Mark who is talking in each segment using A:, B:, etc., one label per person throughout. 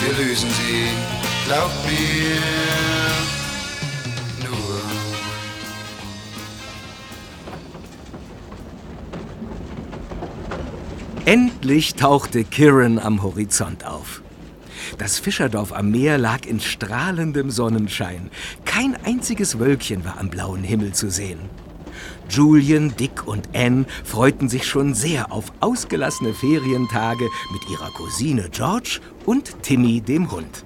A: wir lösen sie, glaubt mir. Nur.
B: Endlich tauchte Kirin am Horizont auf. Das Fischerdorf am Meer lag in strahlendem Sonnenschein. Kein einziges Wölkchen war am blauen Himmel zu sehen. Julian, Dick und Anne freuten sich schon sehr auf ausgelassene Ferientage mit ihrer Cousine George und Timmy, dem Hund.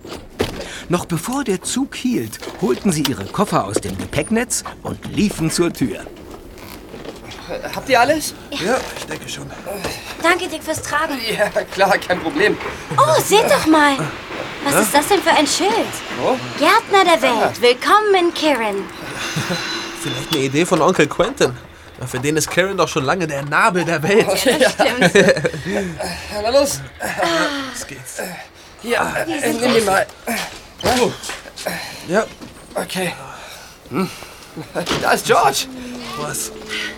B: Noch bevor der Zug hielt, holten sie ihre Koffer aus dem Gepäcknetz und liefen zur Tür.
C: Habt ihr alles?
D: Ja, ich denke schon.
E: Danke, Dick, fürs Tragen.
C: Ja, klar, kein Problem.
E: Oh, seht doch mal. Was ist das denn für ein Schild?
C: Oh.
E: Gärtner der Welt, willkommen in Kirin.
D: Vielleicht eine Idee von Onkel Quentin. Ja, für den ist Karen doch schon lange der Nabel der Welt.
E: Stimmt.
C: Na los.
D: Los geht's.
C: Ja, äh, nimm den mal.
D: Ja,
C: Okay. Hm. Da ist George.
D: was?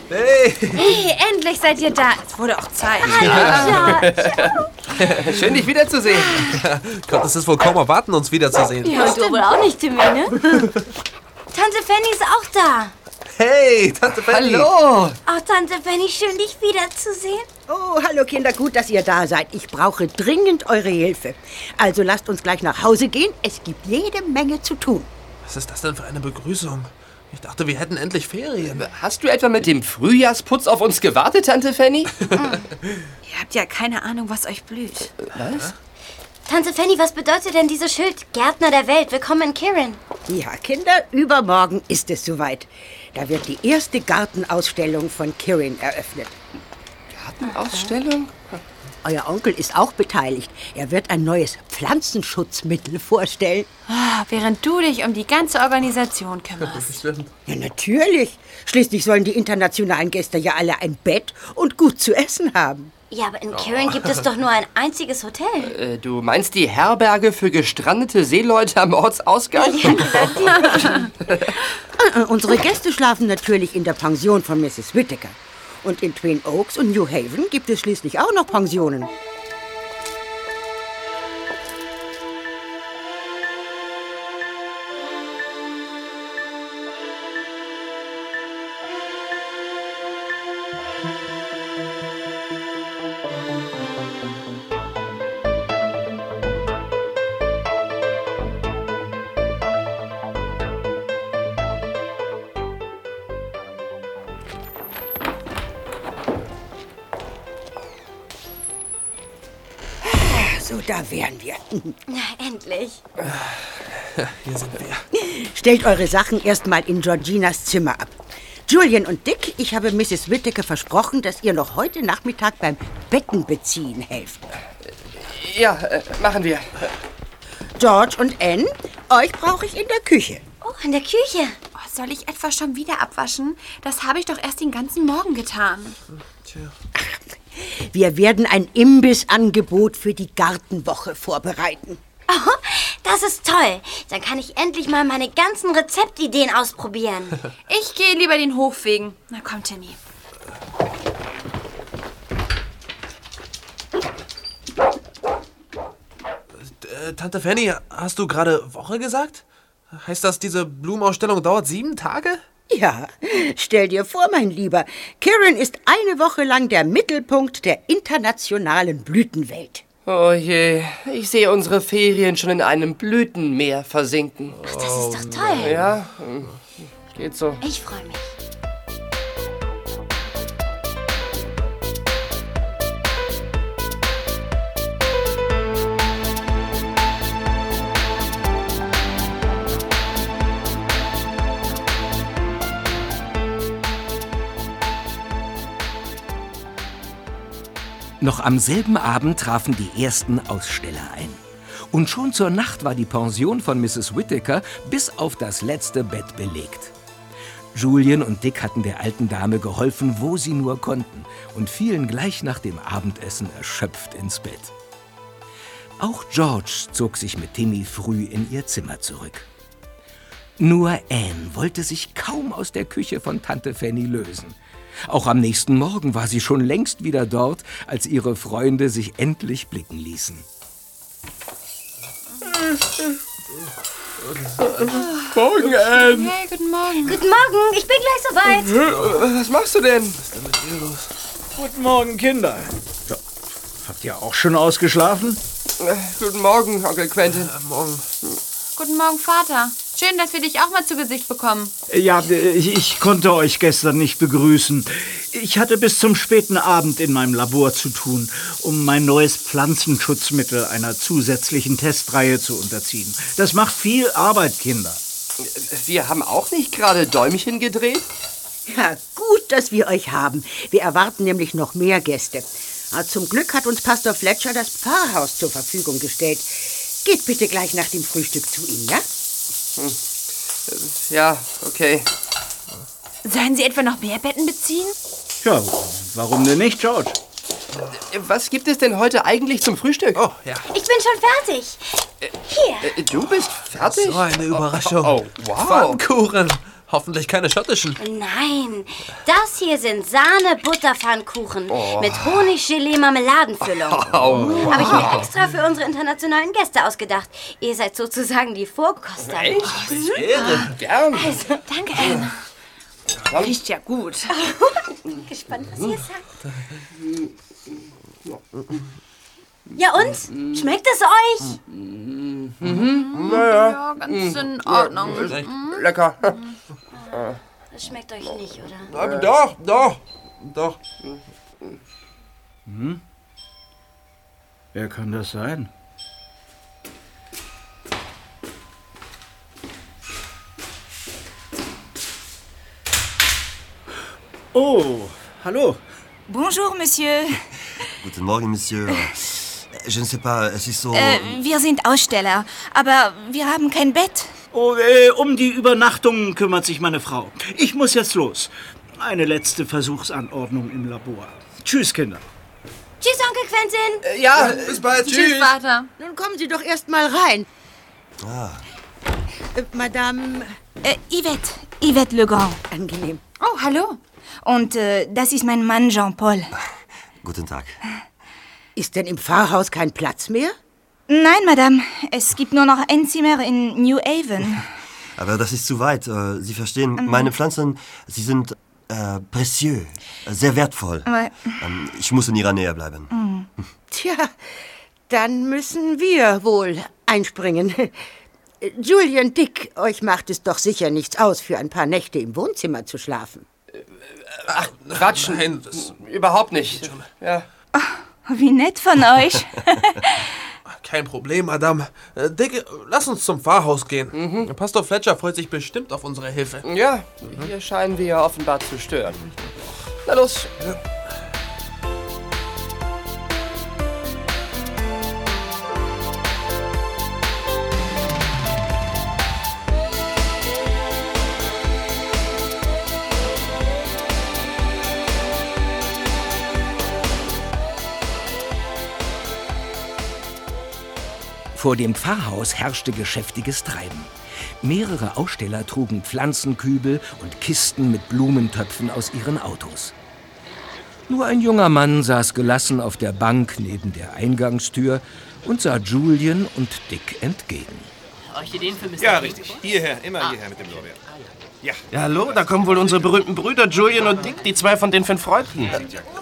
D: Hey!
F: Hey, endlich seid ihr da. Es wurde auch Zeit.
C: Schön, dich wiederzusehen.
D: Gott, es ist wohl kaum erwarten, uns wiederzusehen.
E: Ja, und du wohl auch nicht, Timmy, ne? Tante Fanny ist auch da.
D: Hey, Tante Fanny!
C: Hallo.
E: Oh, Tante Fanny, schön, dich wiederzusehen.
G: Oh, hallo Kinder, gut, dass ihr da seid. Ich brauche dringend eure Hilfe. Also lasst uns gleich nach Hause gehen. Es gibt jede Menge zu tun.
D: Was ist das denn für eine Begrüßung? Ich dachte, wir hätten endlich Ferien.
C: Hast du etwa mit dem Frühjahrsputz auf uns gewartet, Tante Fanny?
F: Ihr habt ja keine Ahnung, was euch blüht.
C: Was?
E: Tante Fanny, was bedeutet denn dieses Schild? Gärtner der Welt, willkommen in Kirin.
G: Ja, Kinder, übermorgen ist es soweit. Da wird die erste Gartenausstellung von Kirin eröffnet.
C: Ausstellung?
G: Euer Onkel ist auch beteiligt. Er wird ein neues Pflanzenschutzmittel vorstellen.
F: Ah, während du dich um die ganze Organisation kümmerst.
G: Ja, natürlich. Schließlich sollen die internationalen Gäste ja alle ein Bett und gut zu essen haben.
E: Ja, aber in Kirin gibt es doch nur ein einziges Hotel.
C: Äh, du meinst die Herberge für gestrandete Seeleute am Ortsausgang?
G: Äh, Unsere Gäste schlafen natürlich in der Pension von Mrs. Whittaker. Und in Twin Oaks und New Haven gibt es schließlich auch noch Pensionen. Da wären wir.
E: Na, endlich.
D: Hier sind wir.
G: Stellt eure Sachen erstmal in Georginas Zimmer ab. Julian und Dick, ich habe Mrs. Whittaker versprochen, dass ihr noch heute Nachmittag beim Bettenbeziehen helft.
C: Ja, äh, machen wir.
G: George und Anne, euch brauche ich in der Küche.
E: Oh, in der Küche.
F: Oh, soll ich etwa schon wieder abwaschen? Das habe ich doch erst den ganzen Morgen getan.
G: Wir werden ein Imbissangebot für die Gartenwoche vorbereiten.
E: Oh, das ist toll. Dann kann ich endlich mal meine ganzen Rezeptideen ausprobieren.
F: Ich gehe lieber den Hof wegen. Na komm, Timmy.
D: Äh, Tante Fanny, hast du gerade Woche gesagt? Heißt das, diese Blumenausstellung dauert sieben Tage?
G: Ja, stell dir vor, mein Lieber, Karen ist eine Woche lang der Mittelpunkt der internationalen Blütenwelt.
C: Oh je, ich sehe unsere Ferien schon in einem Blütenmeer versinken.
E: Ach, das ist doch toll.
C: Ja, geht so.
E: Ich freue mich.
B: Noch am selben Abend trafen die ersten Aussteller ein. Und schon zur Nacht war die Pension von Mrs. Whittaker bis auf das letzte Bett belegt. Julian und Dick hatten der alten Dame geholfen, wo sie nur konnten, und fielen gleich nach dem Abendessen erschöpft ins Bett. Auch George zog sich mit Timmy früh in ihr Zimmer zurück. Nur Anne wollte sich kaum aus der Küche von Tante Fanny lösen. Auch am nächsten Morgen war sie schon längst wieder dort, als ihre Freunde sich endlich blicken ließen.
C: Morgen, Anne.
F: Hey, guten Morgen.
E: Guten Morgen, ich bin gleich soweit.
C: Was machst du denn?
H: Guten Morgen, Kinder. Ja, habt ihr auch schon ausgeschlafen?
C: Äh, Guten Morgen, Onkel Quentin.
D: Morgen.
F: Guten Morgen, Vater. Schön, dass wir dich auch mal zu Gesicht bekommen.
H: Ja, ich, ich konnte euch gestern nicht begrüßen. Ich hatte bis zum späten Abend in meinem Labor zu tun, um mein neues Pflanzenschutzmittel einer zusätzlichen Testreihe zu unterziehen. Das macht viel Arbeit, Kinder.
C: Wir haben auch nicht gerade Däumchen gedreht?
G: Ja, gut, dass wir euch haben. Wir erwarten nämlich noch mehr Gäste. Ah, Zum Glück hat uns Pastor Fletcher das Pfarrhaus zur Verfügung gestellt. Geht bitte gleich nach dem Frühstück zu ihm, ja?
C: Ja, okay.
F: Sollen Sie etwa noch mehr Betten beziehen?
H: Ja, warum denn nicht, George?
C: Was gibt es denn heute eigentlich zum Frühstück?
D: Oh, ja.
E: Ich bin schon fertig. Hier.
C: Äh, Du bist fertig?
D: So eine Überraschung.
C: Oh, wow.
D: Pfannkuchen. Hoffentlich keine schottischen.
E: Nein, das hier sind Sahne-Butterpfannkuchen mit Honig-Gelee-Marmeladenfüllung. Habe ich mir extra für unsere internationalen Gäste ausgedacht. Ihr seid sozusagen die Vorkoster.
C: Ehre. Gern.
E: Also, danke, Anne.
F: Riecht ja gut.
E: Gespannt, was ihr sagt. Ja und? Schmeckt es euch?
F: Ja, ganz in Ordnung.
C: Lecker.
E: Das schmeckt euch nicht, oder?
D: Aber doch, doch. Doch.
H: Wer kann das sein? Oh, hallo.
I: Bonjour, Monsieur.
J: Guten Morgen, Monsieur. Je ne sais pas, es ist so...
I: Äh, wir sind Aussteller, aber wir haben kein Bett.
H: Oh, äh, um die Übernachtungen kümmert sich meine Frau. Ich muss jetzt los. Eine letzte Versuchsanordnung im Labor. Tschüss, Kinder.
E: Tschüss, Onkel Quentin.
C: Ja,
D: Bis bald.
F: Tschüss, Vater.
G: Nun kommen Sie doch erst mal rein. Äh, Madame,
I: Äh, Yvette. Yvette Le Grand.
G: angenehm.
F: Oh, hallo.
I: Und äh, das ist mein Mann Jean-Paul.
J: Guten Tag.
G: Ist denn im Pfarrhaus kein Platz mehr?
I: Nein, Madame. Es gibt nur noch ein Zimmer in New Haven.
J: Aber das ist zu weit. Äh, Sie verstehen, meine Pflanzen, sie sind äh, précieux, äh, sehr wertvoll.
I: Aber
J: Ähm, ich muss in ihrer Nähe bleiben.
G: Tja, dann müssen wir wohl einspringen. Julian Dick, euch macht es doch sicher nichts aus, für ein paar Nächte im Wohnzimmer zu schlafen.
C: Quatsch.
D: Nein, das
C: Überhaupt nicht. Ja.
I: Wie nett von euch.
D: kein Problem, Madame. Äh, Dick, lass uns zum Pfarrhaus gehen. Pastor Fletcher freut sich bestimmt auf unsere Hilfe.
C: Ja, hier scheinen wir ja offenbar zu stören. Na los.
B: Vor dem Pfarrhaus herrschte geschäftiges Treiben. Mehrere Aussteller trugen Pflanzenkübel und Kisten mit Blumentöpfen aus ihren Autos. Nur ein junger Mann saß gelassen auf der Bank neben der Eingangstür und sah Julian und Dick entgegen.
C: Orchideen für Mr.
K: Ja, richtig. Hierher, immer hierher mit dem Lorbeer. Ja.
L: Ja, hallo, da kommen wohl unsere berühmten Brüder Julian und Dick, die zwei von den fünf Freunden.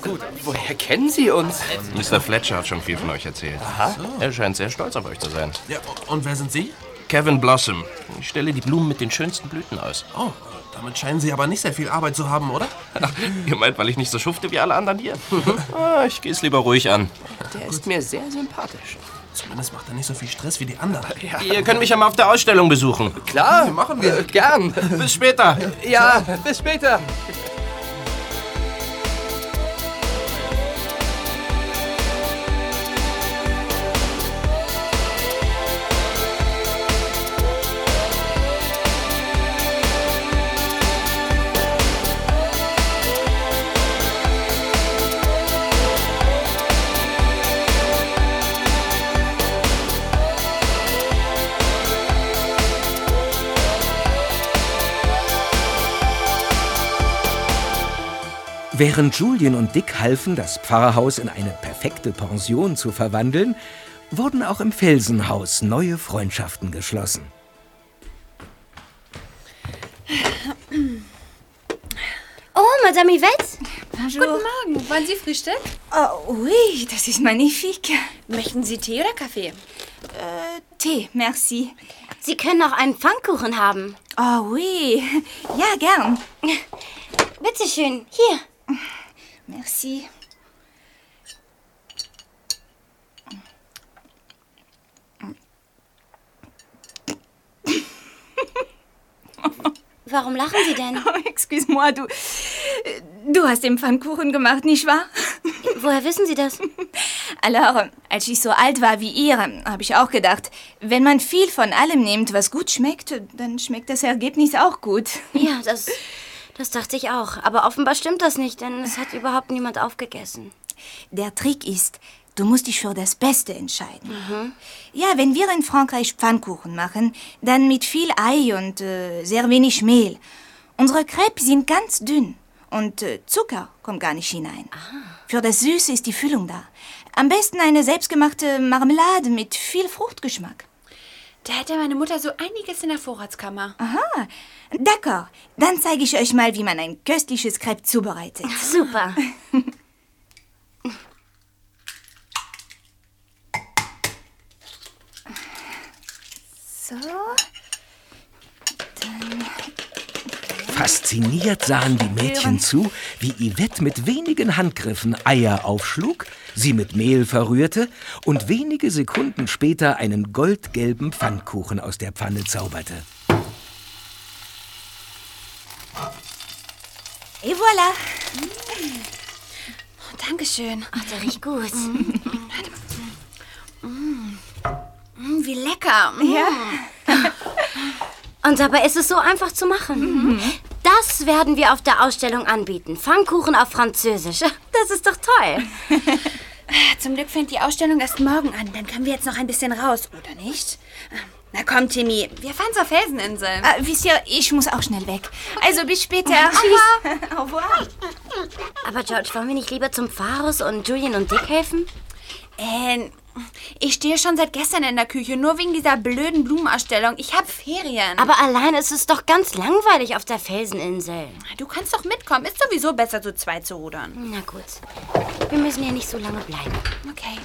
K: Gut.
C: Woher kennen Sie uns?
L: Mr. Fletcher hat schon viel von euch erzählt.
C: Aha.
L: Er scheint sehr stolz auf euch zu sein.
D: Ja, und wer sind Sie?
L: Kevin Blossom. Ich stelle die Blumen mit den schönsten Blüten aus.
D: Oh, damit scheinen Sie aber nicht sehr viel Arbeit zu haben, oder?
L: Ach, ihr meint, weil ich nicht so schufte wie alle anderen hier? ah, ich gehe es lieber ruhig an.
C: Der ist mir sehr sympathisch.
D: Zumindest macht er nicht so viel Stress wie die anderen. Ja.
L: Ihr könnt mich ja mal auf der Ausstellung besuchen.
C: Klar,
D: machen wir.
C: Gern.
L: Bis später.
C: Ja, bis später.
B: Während Julien und Dick halfen, das Pfarrhaus in eine perfekte Pension zu verwandeln, wurden auch im Felsenhaus neue Freundschaften geschlossen.
E: Oh, Madame Yvette.
I: Bonjour.
F: Guten Morgen. Wollen Sie Frühstück?
I: Oh, oui, das ist magnifique.
F: Möchten Sie Tee oder Kaffee?
I: Äh, Tee, merci.
E: Sie können auch einen Pfannkuchen haben.
I: Oh, oui. Ja, gern.
E: Bitte schön, hier.
I: Merci.
E: Warum lachen Sie denn?
I: Oh, excuse-moi, du. Du hast den Pfannkuchen gemacht, nicht wahr?
E: Woher wissen Sie das?
I: Alors, als ich so alt war wie ihr, habe ich auch gedacht, wenn man viel von allem nimmt, was gut schmeckt, dann schmeckt das Ergebnis auch gut.
E: Ja, das, das dachte ich auch. Aber offenbar stimmt das nicht, denn es hat überhaupt niemand aufgegessen.
I: Der Trick ist, du musst dich für das Beste entscheiden. Ja, wenn wir in Frankreich Pfannkuchen machen, dann mit viel Ei und äh, sehr wenig Mehl. Unsere Crepes sind ganz dünn und äh, Zucker kommt gar nicht hinein. Für das Süße ist die Füllung da. Am besten eine selbstgemachte Marmelade mit viel Fruchtgeschmack.
F: Da hätte meine Mutter so einiges in der Vorratskammer.
I: Aha, d'accord. Dann zeige ich euch mal, wie man ein köstliches Crepe zubereitet.
E: Super.
I: So.
B: Fasziniert sahen die Mädchen zu, wie Yvette mit wenigen Handgriffen Eier aufschlug, sie mit Mehl verrührte und wenige Sekunden später einen goldgelben Pfannkuchen aus der Pfanne zauberte.
I: Et voilà.
F: Dankeschön.
E: Ach, der riecht gut.
F: Mm, wie lecker.
I: Ja.
E: Und dabei ist es so einfach zu machen. Das werden wir auf der Ausstellung anbieten. Pfannkuchen auf Französisch. Das ist doch toll.
F: Zum Glück fängt die Ausstellung erst morgen an. Dann können wir jetzt noch ein bisschen raus, oder nicht? Na komm, Timmy. Wir fahren zur Felseninsel.
I: Äh, wisst ihr, ich muss auch schnell weg. Also bis später. Tschüss. Au revoir.
E: Aber George, wollen wir nicht lieber zum Pfarrhaus und Julian und Dick helfen?
F: Äh, ich stehe schon seit gestern in der Küche, nur wegen dieser blöden Blumenausstellung. Ich habe Ferien.
E: Aber allein ist es doch ganz langweilig auf der Felseninsel.
F: du kannst doch mitkommen. Ist sowieso besser, zu zweit zu rudern.
E: Na gut. Wir müssen hier nicht so lange bleiben.
F: Okay.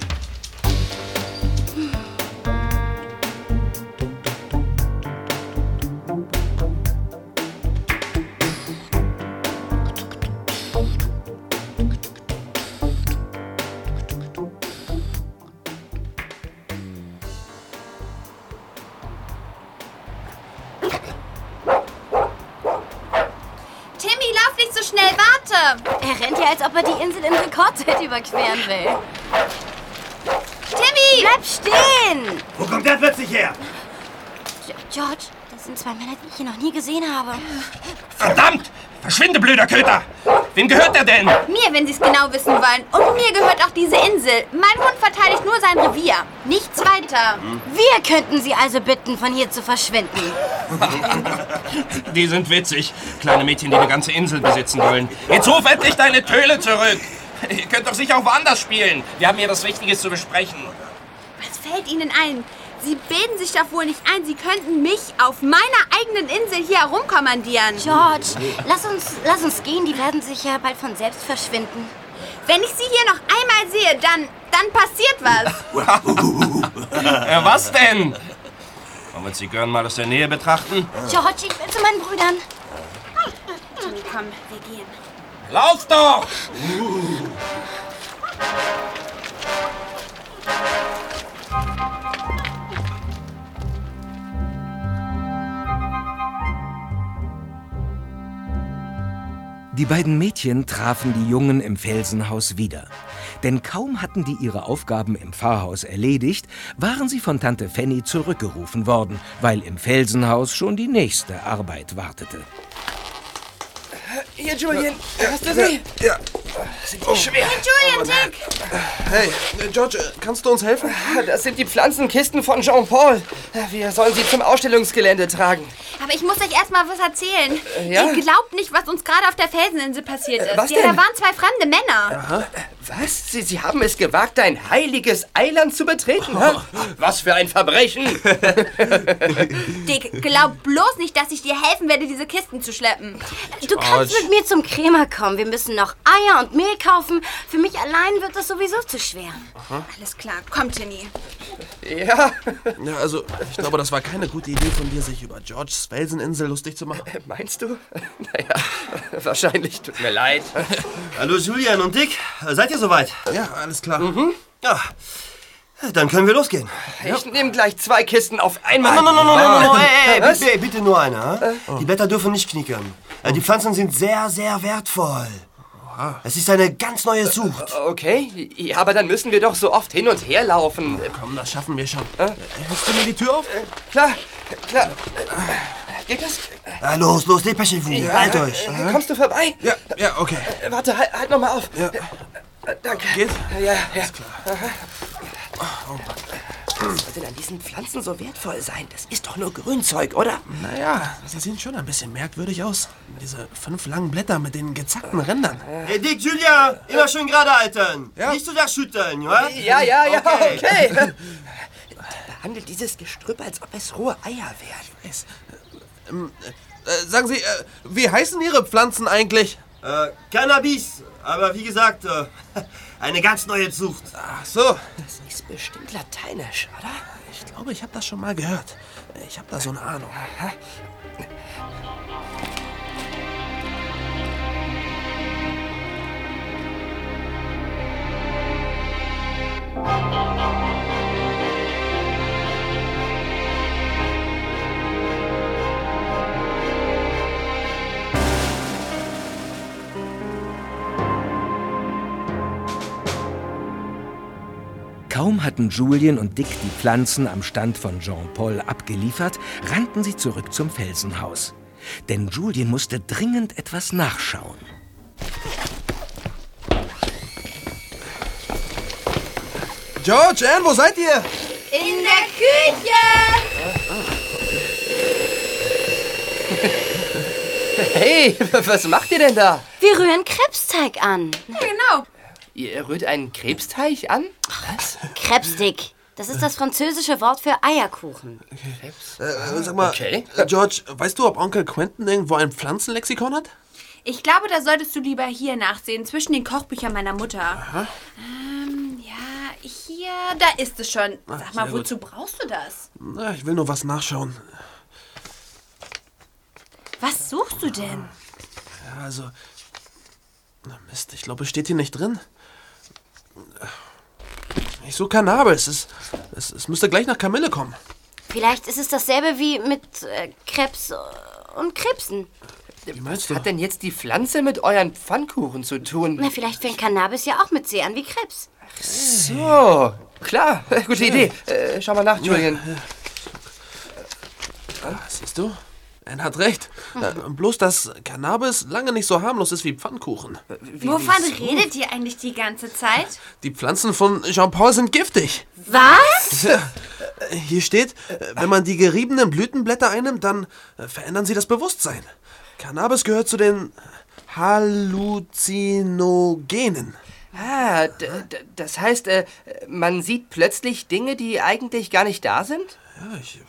E: Er rennt ja, als ob er die Insel in Rekordzeit überqueren will.
F: Timmy!
E: Bleib stehen!
K: Wo kommt der plötzlich her?
E: George, das sind zwei Männer, die ich hier noch nie gesehen habe.
L: Verdammt! Verschwinde, blöder Köter! Wem gehört er denn?
F: Mir, wenn Sie es genau wissen wollen. Und mir gehört auch diese Insel. Mein Hund verteidigt nur sein Revier. Nichts weiter.
E: Wir könnten sie also bitten, von hier zu verschwinden.
L: Die sind witzig. Kleine Mädchen, die eine ganze Insel besitzen wollen. Jetzt ruf endlich deine Töle zurück! Ihr könnt doch sicher auch woanders spielen. Wir haben hier was Wichtiges zu besprechen.
F: Was fällt Ihnen ein? Sie bilden sich doch wohl nicht ein, Sie könnten mich auf meiner eigenen Insel hier herumkommandieren.
E: George, lass uns, lass uns gehen. Die werden sich ja bald von selbst verschwinden.
F: Wenn ich Sie hier noch einmal sehe, dann, dann passiert was.
L: Ja, was denn? Wollen wir uns die Görn mal aus der Nähe betrachten?
E: George, ich will zu meinen Brüdern.
F: Timmy, komm, wir gehen.
L: Lauf doch!
B: Die beiden Mädchen trafen die Jungen im Felsenhaus wieder. Denn kaum hatten die ihre Aufgaben im Pfarrhaus erledigt, waren sie von Tante Fanny zurückgerufen worden, weil im Felsenhaus schon die nächste Arbeit wartete.
C: Hier, Julian, hast du sie?
D: Ja.
C: Sind die schwer?
F: Julian, Dick!
D: Hey, äh, George, äh, kannst du uns helfen?
C: Das sind die Pflanzenkisten von Jean-Paul. Wir sollen sie zum Ausstellungsgelände tragen.
F: Aber ich muss euch erstmal was erzählen.
C: Äh, ja?
F: Ihr glaubt nicht, was uns gerade auf der Felseninsel passiert ist.
C: was
F: ja, da
C: denn?
F: waren zwei fremde Männer.
C: Was? Sie, sie haben es gewagt, ein heiliges Eiland zu betreten? hä? Was für ein Verbrechen!
F: Dick, glaub bloß nicht, dass ich dir helfen werde, diese Kisten zu schleppen.
E: Du kannst mit mir zum Krämer kommen. Wir müssen noch Eier und Mehl kaufen. Für mich allein wird das sowieso zu schwer.
F: Alles klar, komm, Timmy.
C: Ja,
D: Ja, also, ich glaube, das war keine gute Idee von dir, sich über Georges Felseninsel lustig zu machen.
C: meinst du? Naja, wahrscheinlich. Tut mir leid.
J: Hallo Julian und Dick, seid ihr soweit?
D: Ja, alles klar.
J: Ja, dann können wir losgehen.
C: Ich nehme gleich zwei Kisten auf einmal.
J: Nein, nein, nein, nein, nein, bitte, bitte nur eine. ha? Die Blätter dürfen nicht knickern. Äh, Die Pflanzen sind sehr, sehr wertvoll. Es ist eine ganz neue Sucht.
C: Okay, ja, aber dann müssen wir doch so oft hin und her laufen.
D: Komm, das schaffen wir schon. Äh, Hältst du mir die Tür auf?
C: Klar, klar. Geht das?
J: Ja, los, los, dépêchez-vous. Halt euch.
C: Äh, Kommst du vorbei?
D: Ja, ja, okay.
C: Äh, Warte, halt, halt noch mal auf.
D: Ja.
C: Danke.
D: Geht?
C: Ja, ja. Aha. Was soll denn an diesen Pflanzen so wertvoll sein? Das ist doch nur Grünzeug, oder?
D: Naja, sie sehen schon ein bisschen merkwürdig aus. Diese fünf langen Blätter mit den gezackten Rändern.
J: Hey, Dick, Julian, immer schön gerade halten. Nicht so da schütteln, ja?
C: Ja, ja, ja,
J: Okay.
C: okay. Behandelt dieses Gestrüpp, als ob es rohe Eier wären.
D: Äh, sagen Sie, äh, wie heißen Ihre Pflanzen eigentlich?
J: Äh, Cannabis. Aber wie gesagt, äh, eine ganz neue Zucht.
D: Ach so.
C: Das ist bestimmt lateinisch, oder?
D: Ich glaube, ich habe das schon mal gehört. Ich habe da so eine Ahnung.
B: Kaum hatten Julien und Dick die Pflanzen am Stand von Jean-Paul abgeliefert, rannten sie zurück zum Felsenhaus. Denn Julien musste dringend etwas nachschauen.
D: George, Anne, wo seid ihr?
F: In der Küche!
C: Hey, was macht ihr denn da?
E: Wir rühren Krebsteig an.
C: Ihr rührt einen Krebsteich an? Was?
E: Krebsdick. Das ist das französische Wort für Eierkuchen.
D: Äh, sag mal,
C: Okay.
D: äh, George, weißt du, ob Onkel Quentin irgendwo ein Pflanzenlexikon hat?
F: Ich glaube, da solltest du lieber hier nachsehen, zwischen den Kochbüchern meiner Mutter. Ähm, ja, hier, da ist es schon. Sag mal,
D: sehr gut.
F: wozu brauchst du das?
D: Na, ich will nur was nachschauen.
F: Was suchst du denn?
D: Ja, also. Na Mist, ich glaube, es steht hier nicht drin. Ich suche Cannabis. Es, es, es müsste gleich nach Kamille kommen.
E: Vielleicht ist es dasselbe wie mit äh, Krebs und Krebsen.
D: Wie meinst du?
C: Hat denn jetzt die Pflanze mit euren Pfannkuchen zu tun?
E: Na, vielleicht fängt Cannabis ja auch mit C an wie Krebs.
C: So, klar, gute Idee. Äh, schau mal nach, Julian.
D: Ah, siehst du? Anne hat recht. Äh, bloß, dass Cannabis lange nicht so harmlos ist wie Pfannkuchen.
F: Wovon redet ihr eigentlich die ganze Zeit?
D: Die Pflanzen von Jean-Paul sind giftig.
E: Was?
D: Äh, Hier steht, äh, wenn man die geriebenen Blütenblätter einnimmt, dann äh, verändern sie das Bewusstsein. Cannabis gehört zu den Halluzinogenen.
C: Ah, d- d- das heißt, äh, man sieht plötzlich Dinge, die eigentlich gar nicht da sind?
D: Ja, ich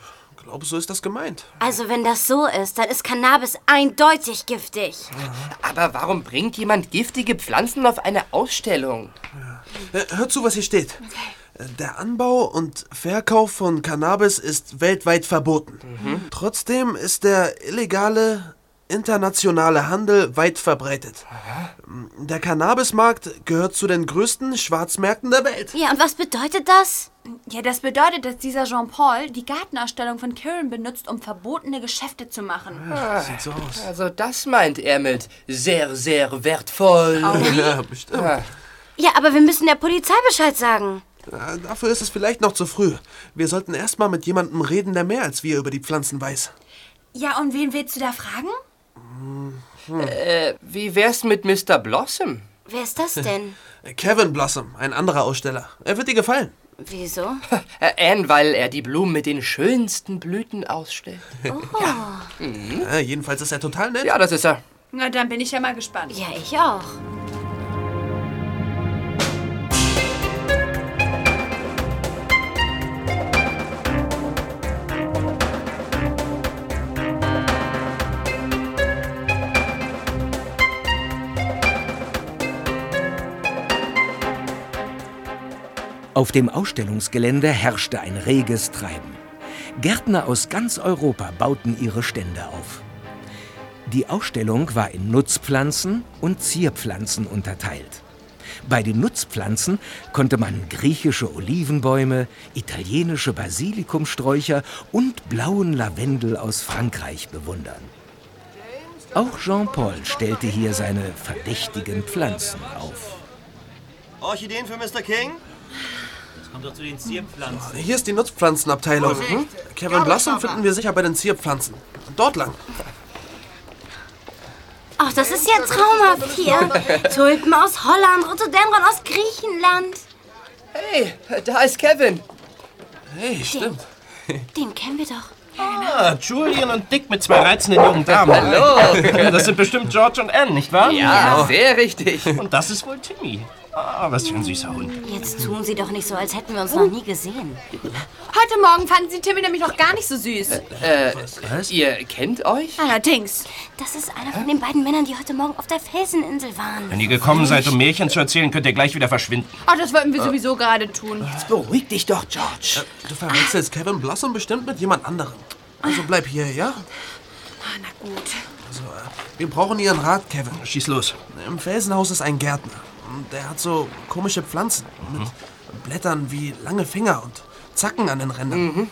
D: glaube, so ist das gemeint.
E: Also wenn das so ist, dann ist Cannabis eindeutig giftig.
C: Aber warum bringt jemand giftige Pflanzen auf eine Ausstellung?
D: Äh, Hört zu, was hier steht. Äh, Der Anbau und Verkauf von Cannabis ist weltweit verboten. Trotzdem ist der illegale internationale Handel weit verbreitet. Der Cannabismarkt gehört zu den größten Schwarzmärkten der Welt.
E: Ja, und was bedeutet das?
F: Ja, das bedeutet, dass dieser Jean-Paul die Gartenausstellung von Karen benutzt, um verbotene Geschäfte zu machen.
C: sieht so aus. Also das meint er mit sehr, sehr wertvoll.
D: Ja, bestimmt.
E: Ja, aber wir müssen der Polizei Bescheid sagen.
D: Ja, dafür ist es vielleicht noch zu früh. Wir sollten erst mal mit jemandem reden, der mehr als wir über die Pflanzen weiß.
F: Ja, und wen willst du da fragen?
C: Äh, wie wär's mit Mr. Blossom?
E: Wer ist das denn?
D: Kevin Blossom, ein anderer Aussteller. Er wird dir gefallen.
E: Wieso?
C: Äh, Anne, weil er die Blumen mit den schönsten Blüten ausstellt.
E: Oh.
D: Ja, jedenfalls ist er total nett.
C: Ja, das ist er.
F: Na, dann bin ich ja mal gespannt.
E: Ja, ich auch.
B: Auf dem Ausstellungsgelände herrschte ein reges Treiben. Gärtner aus ganz Europa bauten ihre Stände auf. Die Ausstellung war in Nutzpflanzen und Zierpflanzen unterteilt. Bei den Nutzpflanzen konnte man griechische Olivenbäume, italienische Basilikumsträucher und blauen Lavendel aus Frankreich bewundern. Auch Jean-Paul stellte hier seine verdächtigen Pflanzen auf.
J: Orchideen für Mr. King?
H: Das kommt doch zu den Zierpflanzen.
D: Hier ist die Nutzpflanzenabteilung. Mhm. Kevin Blossom finden wir sicher bei den Zierpflanzen. Dort lang.
E: Ach, das ist ja traumhaft hier. Tulpen aus Holland, Rhododendron aus Griechenland.
C: Hey, da ist Kevin.
D: Hey, stimmt.
E: Den kennen wir doch.
L: Ah, Julian und Dick mit zwei reizenden jungen Damen.
C: Hallo.
L: Das sind bestimmt George und Anne, nicht wahr?
C: Ja, sehr richtig.
L: Und das ist wohl Timmy. Ah, was für ein süßer Hund.
E: Jetzt tun Sie doch nicht so, als hätten wir uns noch nie gesehen.
F: Heute Morgen fanden sie Timmy nämlich noch gar nicht so süß.
C: Äh, ihr kennt euch?
F: Allerdings.
E: Das ist einer von den beiden Männern, die heute Morgen auf der Felseninsel waren.
L: Wenn ihr gekommen seid, um Märchen zu erzählen, könnt ihr gleich wieder verschwinden.
F: Oh, das wollten wir sowieso gerade tun.
C: Jetzt beruhig dich doch, George.
D: Du verwechselst Kevin Blossom bestimmt mit jemand anderem. Also bleib hier, ja?
F: Ah, na gut.
D: Also, äh, wir brauchen Ihren Rat, Kevin.
L: Schieß los.
D: Im Felsenhaus ist ein Gärtner. Der hat so komische Pflanzen mit Blättern wie lange Finger und Zacken an den Rändern.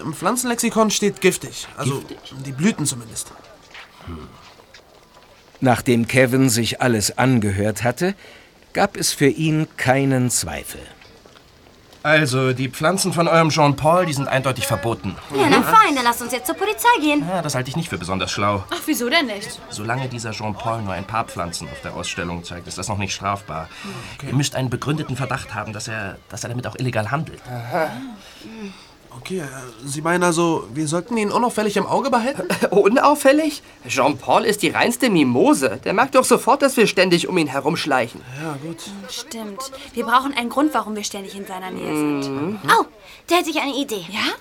D: Im Pflanzenlexikon steht giftig. Also die Blüten zumindest.
B: Nachdem Kevin sich alles angehört hatte, gab es für ihn keinen Zweifel.
L: Also, die Pflanzen von eurem Jean-Paul, die sind eindeutig verboten.
E: Ja, na fein, dann lasst uns jetzt zur Polizei gehen.
L: Ja, das halte ich nicht für besonders schlau.
F: Ach, wieso denn nicht?
L: Solange dieser Jean-Paul nur ein paar Pflanzen auf der Ausstellung zeigt, ist das noch nicht strafbar. Ihr müsst einen begründeten Verdacht haben, dass er, dass er damit auch illegal handelt.
D: Okay, äh, Sie meinen also, wir sollten ihn unauffällig im Auge behalten?
C: Unauffällig? Jean-Paul ist die reinste Mimose. Der merkt doch sofort, dass wir ständig um ihn herumschleichen.
D: Ja, gut.
F: Stimmt. Wir brauchen einen Grund, warum wir ständig in seiner Nähe sind.
E: Oh, da hätte ich eine Idee.
F: Ja?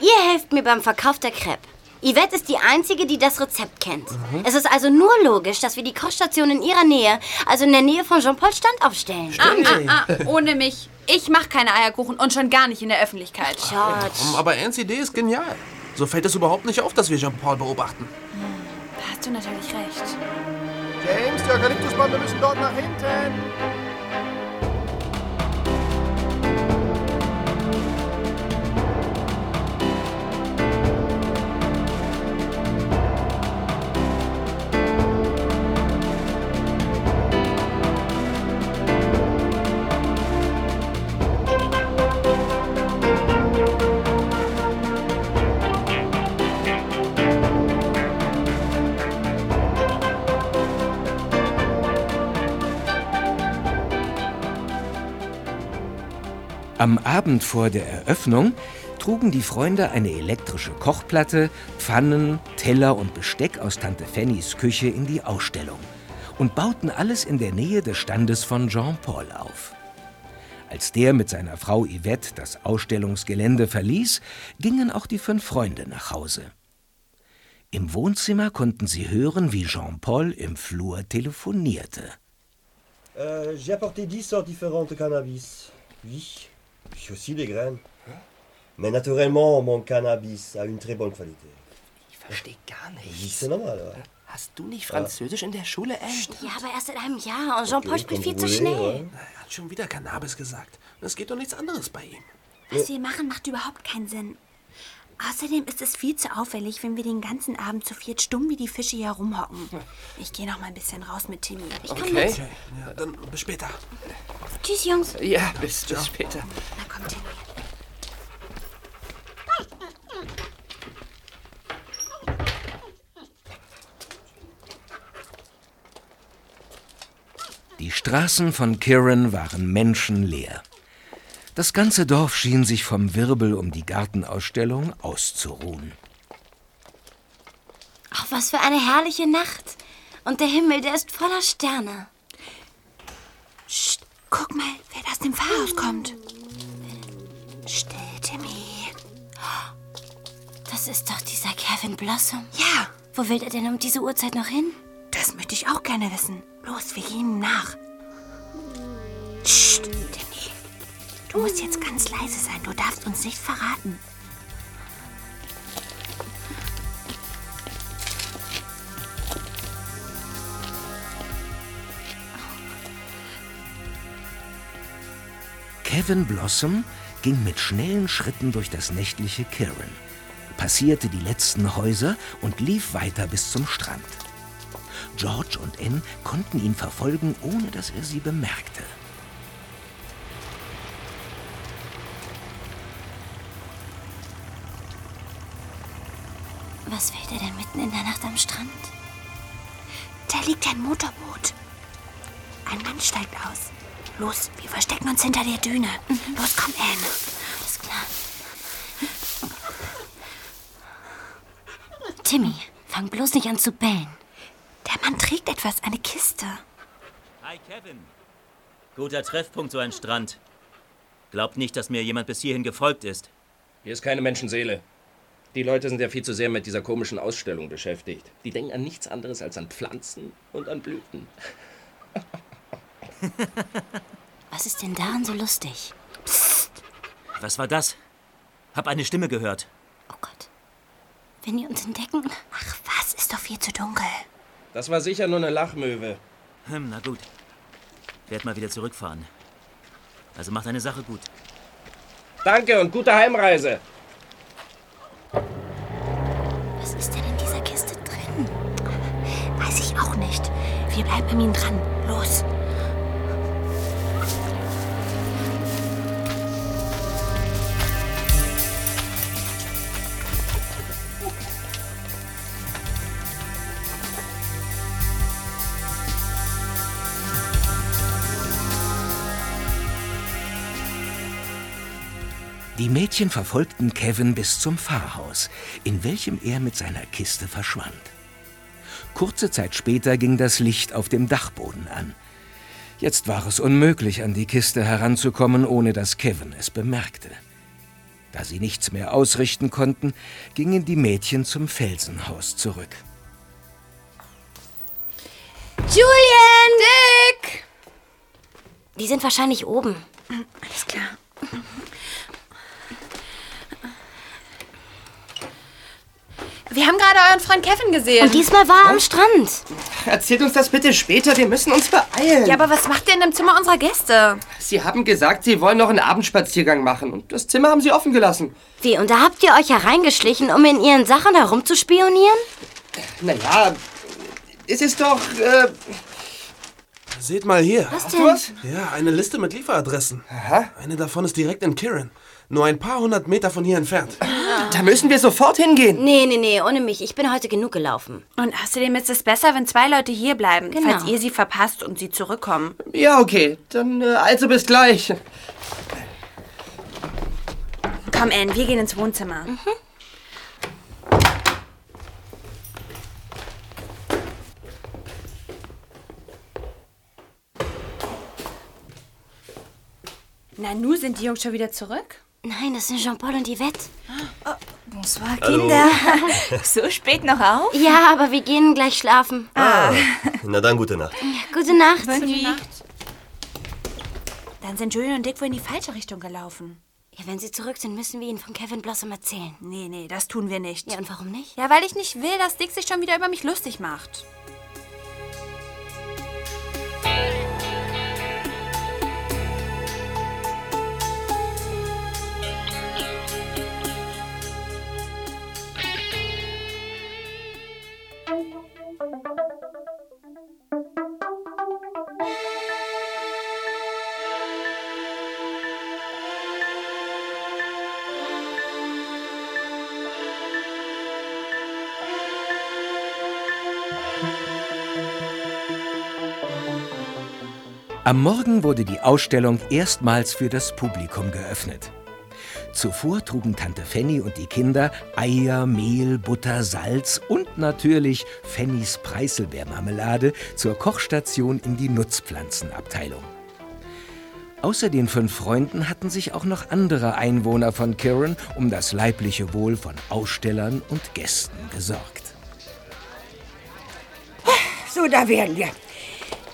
E: Ihr helft mir beim Verkauf der Crepe. Yvette ist die Einzige, die das Rezept kennt. Es ist also nur logisch, dass wir die Kochstation in ihrer Nähe, also in der Nähe von Jean-Paul Stand aufstellen.
F: Ah, ah, ah, ohne mich. Ich mache keine Eierkuchen und schon gar nicht in der Öffentlichkeit.
E: George.
D: Aber Anns Idee ist genial. So fällt es überhaupt nicht auf, dass wir Jean-Paul beobachten.
F: Da hast du natürlich recht.
K: James, die Eukalyptusbäume müssen dort nach hinten.
B: Am Abend vor der Eröffnung trugen die Freunde eine elektrische Kochplatte, Pfannen, Teller und Besteck aus Tante Fannys Küche in die Ausstellung und bauten alles in der Nähe des Standes von Jean-Paul auf. Als der mit seiner Frau Yvette das Ausstellungsgelände verließ, gingen auch die fünf Freunde nach Hause. Im Wohnzimmer konnten sie hören, wie Jean-Paul im Flur telefonierte.
J: Euh, J'ai apporté 10 sortes différentes de cannabis. Oui, puis aussi des graines. Mais naturellement, mon cannabis a une très bonne qualité.
C: Ich verstehe gar
J: Oui,
C: nichts.
J: c'est normal, ouais.
C: Hast du nicht Französisch in der Schule, Anne?
E: Ja, aber erst in einem Jahr und Jean-Paul
J: Okay,
E: spricht viel zu schnell.
J: ouais.
D: Er hat schon wieder Cannabis gesagt. Es geht doch nichts anderes bei ihm.
F: Was wir machen, macht überhaupt keinen Sinn. Außerdem ist es viel zu auffällig, wenn wir den ganzen Abend zu viert stumm wie die Fische hier rumhocken. Ich gehe noch mal ein bisschen raus mit Timmy. Ich
E: komm
C: Okay.
E: mit.
D: Ja, dann bis später.
E: Tschüss, Jungs.
C: Ja, bis, bis später.
F: Na komm, Timmy.
B: Die Straßen von Kirin waren menschenleer. Das ganze Dorf schien sich vom Wirbel um die Gartenausstellung auszuruhen.
E: Ach, was für eine herrliche Nacht. Und der Himmel, der ist voller Sterne.
F: Guck mal, wer aus dem Pfarrhaus kommt. Still, Timmy.
E: Das ist doch dieser Kevin Blossom.
F: Ja,
E: Wo will er denn um diese Uhrzeit noch hin?
F: das möchte ich auch gerne wissen. Los, wir gehen ihm nach. Psst, Timmy. Du musst jetzt ganz leise sein. Du darfst uns nicht verraten.
B: Kevin Blossom ging mit schnellen Schritten durch das nächtliche Kirin, passierte die letzten Häuser und lief weiter bis zum Strand. George und Anne konnten ihn verfolgen, ohne dass er sie bemerkte.
E: Was will der denn mitten in der Nacht am Strand?
F: Da liegt ein Motorboot. Ein Mann steigt aus. Los, wir verstecken uns hinter der Düne. Los, komm, Anne.
E: Alles klar. Timmy, fang bloß nicht an zu bellen.
F: Der Mann trägt etwas, eine Kiste.
M: Hi Kevin. Guter Treffpunkt, so ein Strand. Glaubt nicht, dass mir jemand bis hierhin gefolgt ist.
L: Hier ist keine Menschenseele. Die Leute sind ja viel zu sehr mit dieser komischen Ausstellung beschäftigt. Die denken an nichts anderes als an Pflanzen und an Blüten.
E: Was ist denn daran so lustig?
M: Was war das? Hab eine Stimme gehört.
E: Oh Gott. Wenn die uns entdecken.
F: Ach was, ist doch viel zu dunkel.
L: Das war sicher nur eine Lachmöwe.
M: Hm, na gut. Werd mal wieder zurückfahren. Also mach deine Sache gut.
L: Danke und gute Heimreise.
E: Was ist denn in dieser Kiste drin?
F: Weiß ich auch nicht. Wir bleiben an ihm dran. Los.
B: Mädchen verfolgten Kevin bis zum Pfarrhaus, in welchem er mit seiner Kiste verschwand. Kurze Zeit später ging das Licht auf dem Dachboden an. Jetzt war es unmöglich, an die Kiste heranzukommen, ohne dass Kevin es bemerkte. Da sie nichts mehr ausrichten konnten, gingen die Mädchen zum Felsenhaus zurück.
E: Julian! Dick! Die sind wahrscheinlich oben.
F: Alles klar. Wir haben gerade euren Freund Kevin gesehen.
E: Und diesmal war er am Strand.
C: Erzählt uns das bitte später, wir müssen uns beeilen.
F: Ja, aber was macht ihr in dem Zimmer unserer Gäste?
C: Sie haben gesagt, Sie wollen noch einen Abendspaziergang machen und das Zimmer haben Sie offen gelassen.
E: Wie, und da habt ihr euch hereingeschlichen, um in ihren Sachen herumzuspionieren?
C: Naja, es ist doch... Äh,
D: Seht mal hier.
E: Was
C: hast du
E: denn?
C: was?
D: Ja, eine Liste mit Lieferadressen.
C: Aha.
D: Eine davon ist direkt in Kirin. Nur ein paar hundert Meter von hier entfernt. Ah.
C: Da müssen wir sofort hingehen.
E: Nee, nee, nee, ohne mich. Ich bin heute genug gelaufen.
F: Und außerdem ist es besser, wenn zwei Leute hier bleiben,
E: genau.
F: falls ihr sie verpasst und sie zurückkommen.
C: Ja, okay. Dann äh, also bis gleich.
F: Komm, Anne, wir gehen ins Wohnzimmer. Mhm. Na, nun sind die Jungs schon wieder zurück?
E: Nein, das sind Jean-Paul und Yvette.
I: Bonsoir,
J: Hallo.
I: Kinder. so spät noch auf?
E: Ja, aber wir gehen gleich schlafen.
J: Ah. Na dann, gute Nacht.
E: Gute Nacht.
F: Gute Nacht. Dann sind Julian und Dick wohl in die falsche Richtung gelaufen.
E: Ja, wenn sie zurück sind, müssen wir ihnen von Kevin Blossom erzählen.
F: Nee, nee, das tun wir nicht.
E: Ja, und warum nicht?
F: Ja, weil ich nicht will, dass Dick sich schon wieder über mich lustig macht.
B: Am Morgen wurde die Ausstellung erstmals für das Publikum geöffnet. Zuvor trugen Tante Fanny und die Kinder Eier, Mehl, Butter, Salz und natürlich Fannys Preiselbeermarmelade zur Kochstation in die Nutzpflanzenabteilung. Außer den fünf Freunden hatten sich auch noch andere Einwohner von Kirin um das leibliche Wohl von Ausstellern und Gästen gesorgt.
G: So, da wären wir.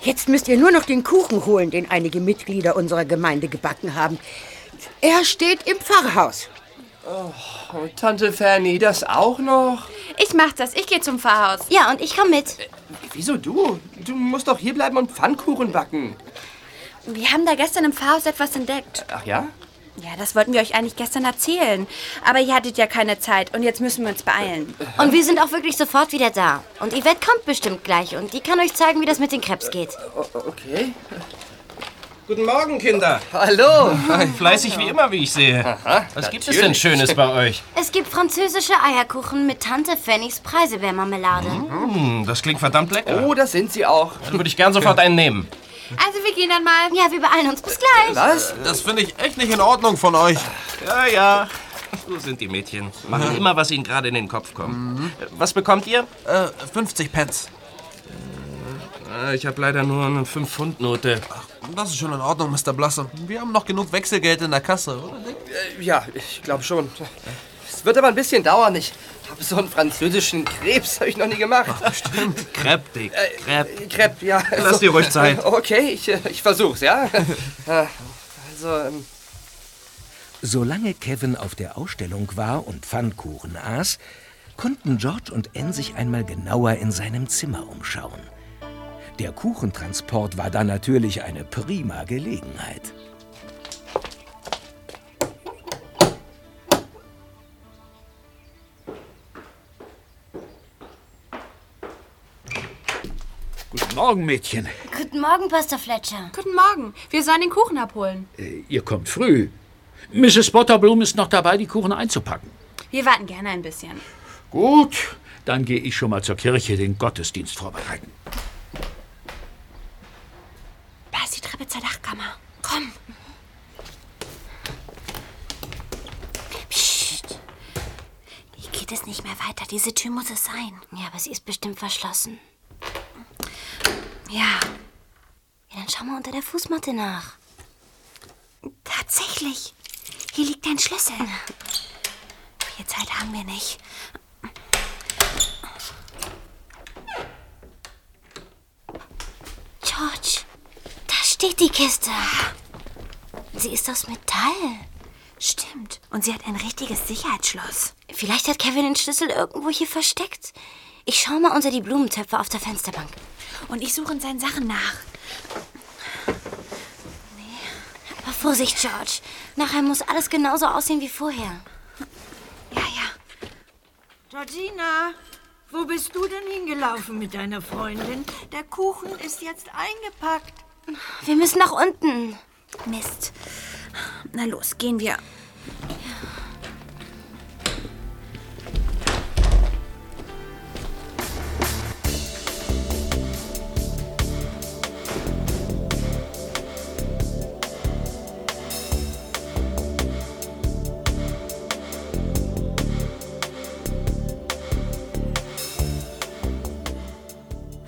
G: Jetzt müsst ihr nur noch den Kuchen holen, den einige Mitglieder unserer Gemeinde gebacken haben. Er steht im Pfarrhaus.
C: Oh, Tante Fanny, das auch noch?
F: Ich mach das. Ich gehe zum Pfarrhaus.
E: Ja, und ich komm mit.
C: Wieso du? Du musst doch hierbleiben und Pfannkuchen backen.
F: Wir haben da gestern im Pfarrhaus etwas entdeckt.
C: Ach ja?
F: Ja, das wollten wir euch eigentlich gestern erzählen. Aber ihr hattet ja keine Zeit und jetzt müssen wir uns beeilen.
E: Und wir sind auch wirklich sofort wieder da. Und Yvette kommt bestimmt gleich und die kann euch zeigen, wie das mit den Krebs geht.
C: Okay.
L: Guten Morgen, Kinder.
C: Hallo.
L: Fleißig wie immer, wie ich sehe. Was gibt es denn Schönes bei euch?
E: Es gibt französische Eierkuchen mit Tante Fannys Preiselbeermarmelade.
L: Hm, das klingt verdammt lecker.
C: Oh, das sind sie auch.
L: Dann würde ich gern sofort einen nehmen.
F: Also wir gehen dann mal.
E: Ja, wir beeilen uns. Bis gleich.
C: Was?
D: Das finde ich echt nicht in Ordnung von euch.
L: Ja, ja. So sind die Mädchen. Machen immer, was ihnen gerade in den Kopf kommt. Was bekommt ihr?
D: Äh, 50 Pence.
L: Äh, Ich habe leider nur eine 5-Pfund-Note.
D: Das ist schon in Ordnung, Mr. Blossom. Wir haben noch genug Wechselgeld in der Kasse, oder?
C: Äh, Ja, ich glaube schon. Es wird aber ein bisschen dauern. Ich habe so einen französischen Krebs, habe ich noch nie gemacht.
D: Stimmt.
L: Crepe, Dick. Crepe.
C: Crepe, ja.
L: Lass dir ruhig Zeit.
C: Okay, ich, äh, ich versuch's, ja? Äh, Also, ähm,
B: Solange Kevin auf der Ausstellung war und Pfannkuchen aß, konnten George und Anne sich einmal genauer in seinem Zimmer umschauen. Der Kuchentransport war dann natürlich eine prima Gelegenheit.
H: Guten Morgen, Mädchen.
E: Guten Morgen, Pastor Fletcher.
F: Guten Morgen. Wir sollen den Kuchen abholen.
H: Äh, Ihr kommt früh. Mrs. Butterblum ist noch dabei, die Kuchen einzupacken.
F: Wir warten gerne ein bisschen.
H: Gut, dann gehe ich schon mal zur Kirche den Gottesdienst vorbereiten.
F: Da ist die Treppe zur Dachkammer. Komm. Psst. Hier geht es nicht mehr weiter. Diese Tür muss es sein.
E: Ja, aber sie ist bestimmt verschlossen.
F: Ja,
E: Ja, dann schau mal unter der Fußmatte nach.
F: tatsächlich. Hier liegt ein Schlüssel. Viel Zeit haben wir nicht.
E: George, da steht die Kiste. Sie ist aus Metall.
F: Stimmt. Und sie hat ein richtiges Sicherheitsschloss.
E: Vielleicht hat Kevin den Schlüssel irgendwo hier versteckt. Ich schau mal unter die Blumentöpfe auf der Fensterbank.
F: Und ich suche in seinen Sachen nach.
E: Aber Vorsicht, George. Nachher muss alles genauso aussehen wie vorher.
F: Ja, ja.
N: Georgina, wo bist du denn hingelaufen mit deiner Freundin? Der Kuchen ist jetzt eingepackt.
E: Wir müssen nach unten.
F: Mist. Na los, gehen wir.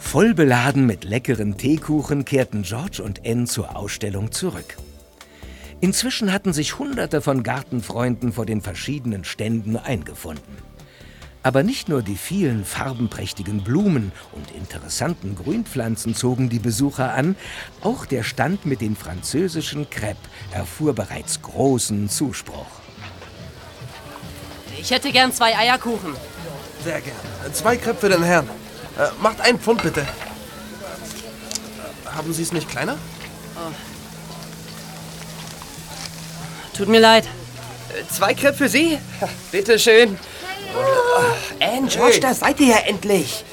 B: Voll beladen mit leckeren Teekuchen kehrten George und Anne zur Ausstellung zurück. Inzwischen hatten sich Hunderte von Gartenfreunden vor den verschiedenen Ständen eingefunden. Aber nicht nur die vielen farbenprächtigen Blumen und interessanten Grünpflanzen zogen die Besucher an, auch der Stand mit dem französischen Crepe erfuhr bereits großen Zuspruch.
C: Ich hätte gern zwei Eierkuchen.
D: Sehr gern. Zwei Crepe für den Herrn. Äh, macht einen Pfund bitte. Haben Sie es nicht kleiner?
C: Tut mir leid. Äh, Zwei Crepe für Sie? Bitte schön. Anne, George,
D: Hey.
C: da seid ihr ja endlich.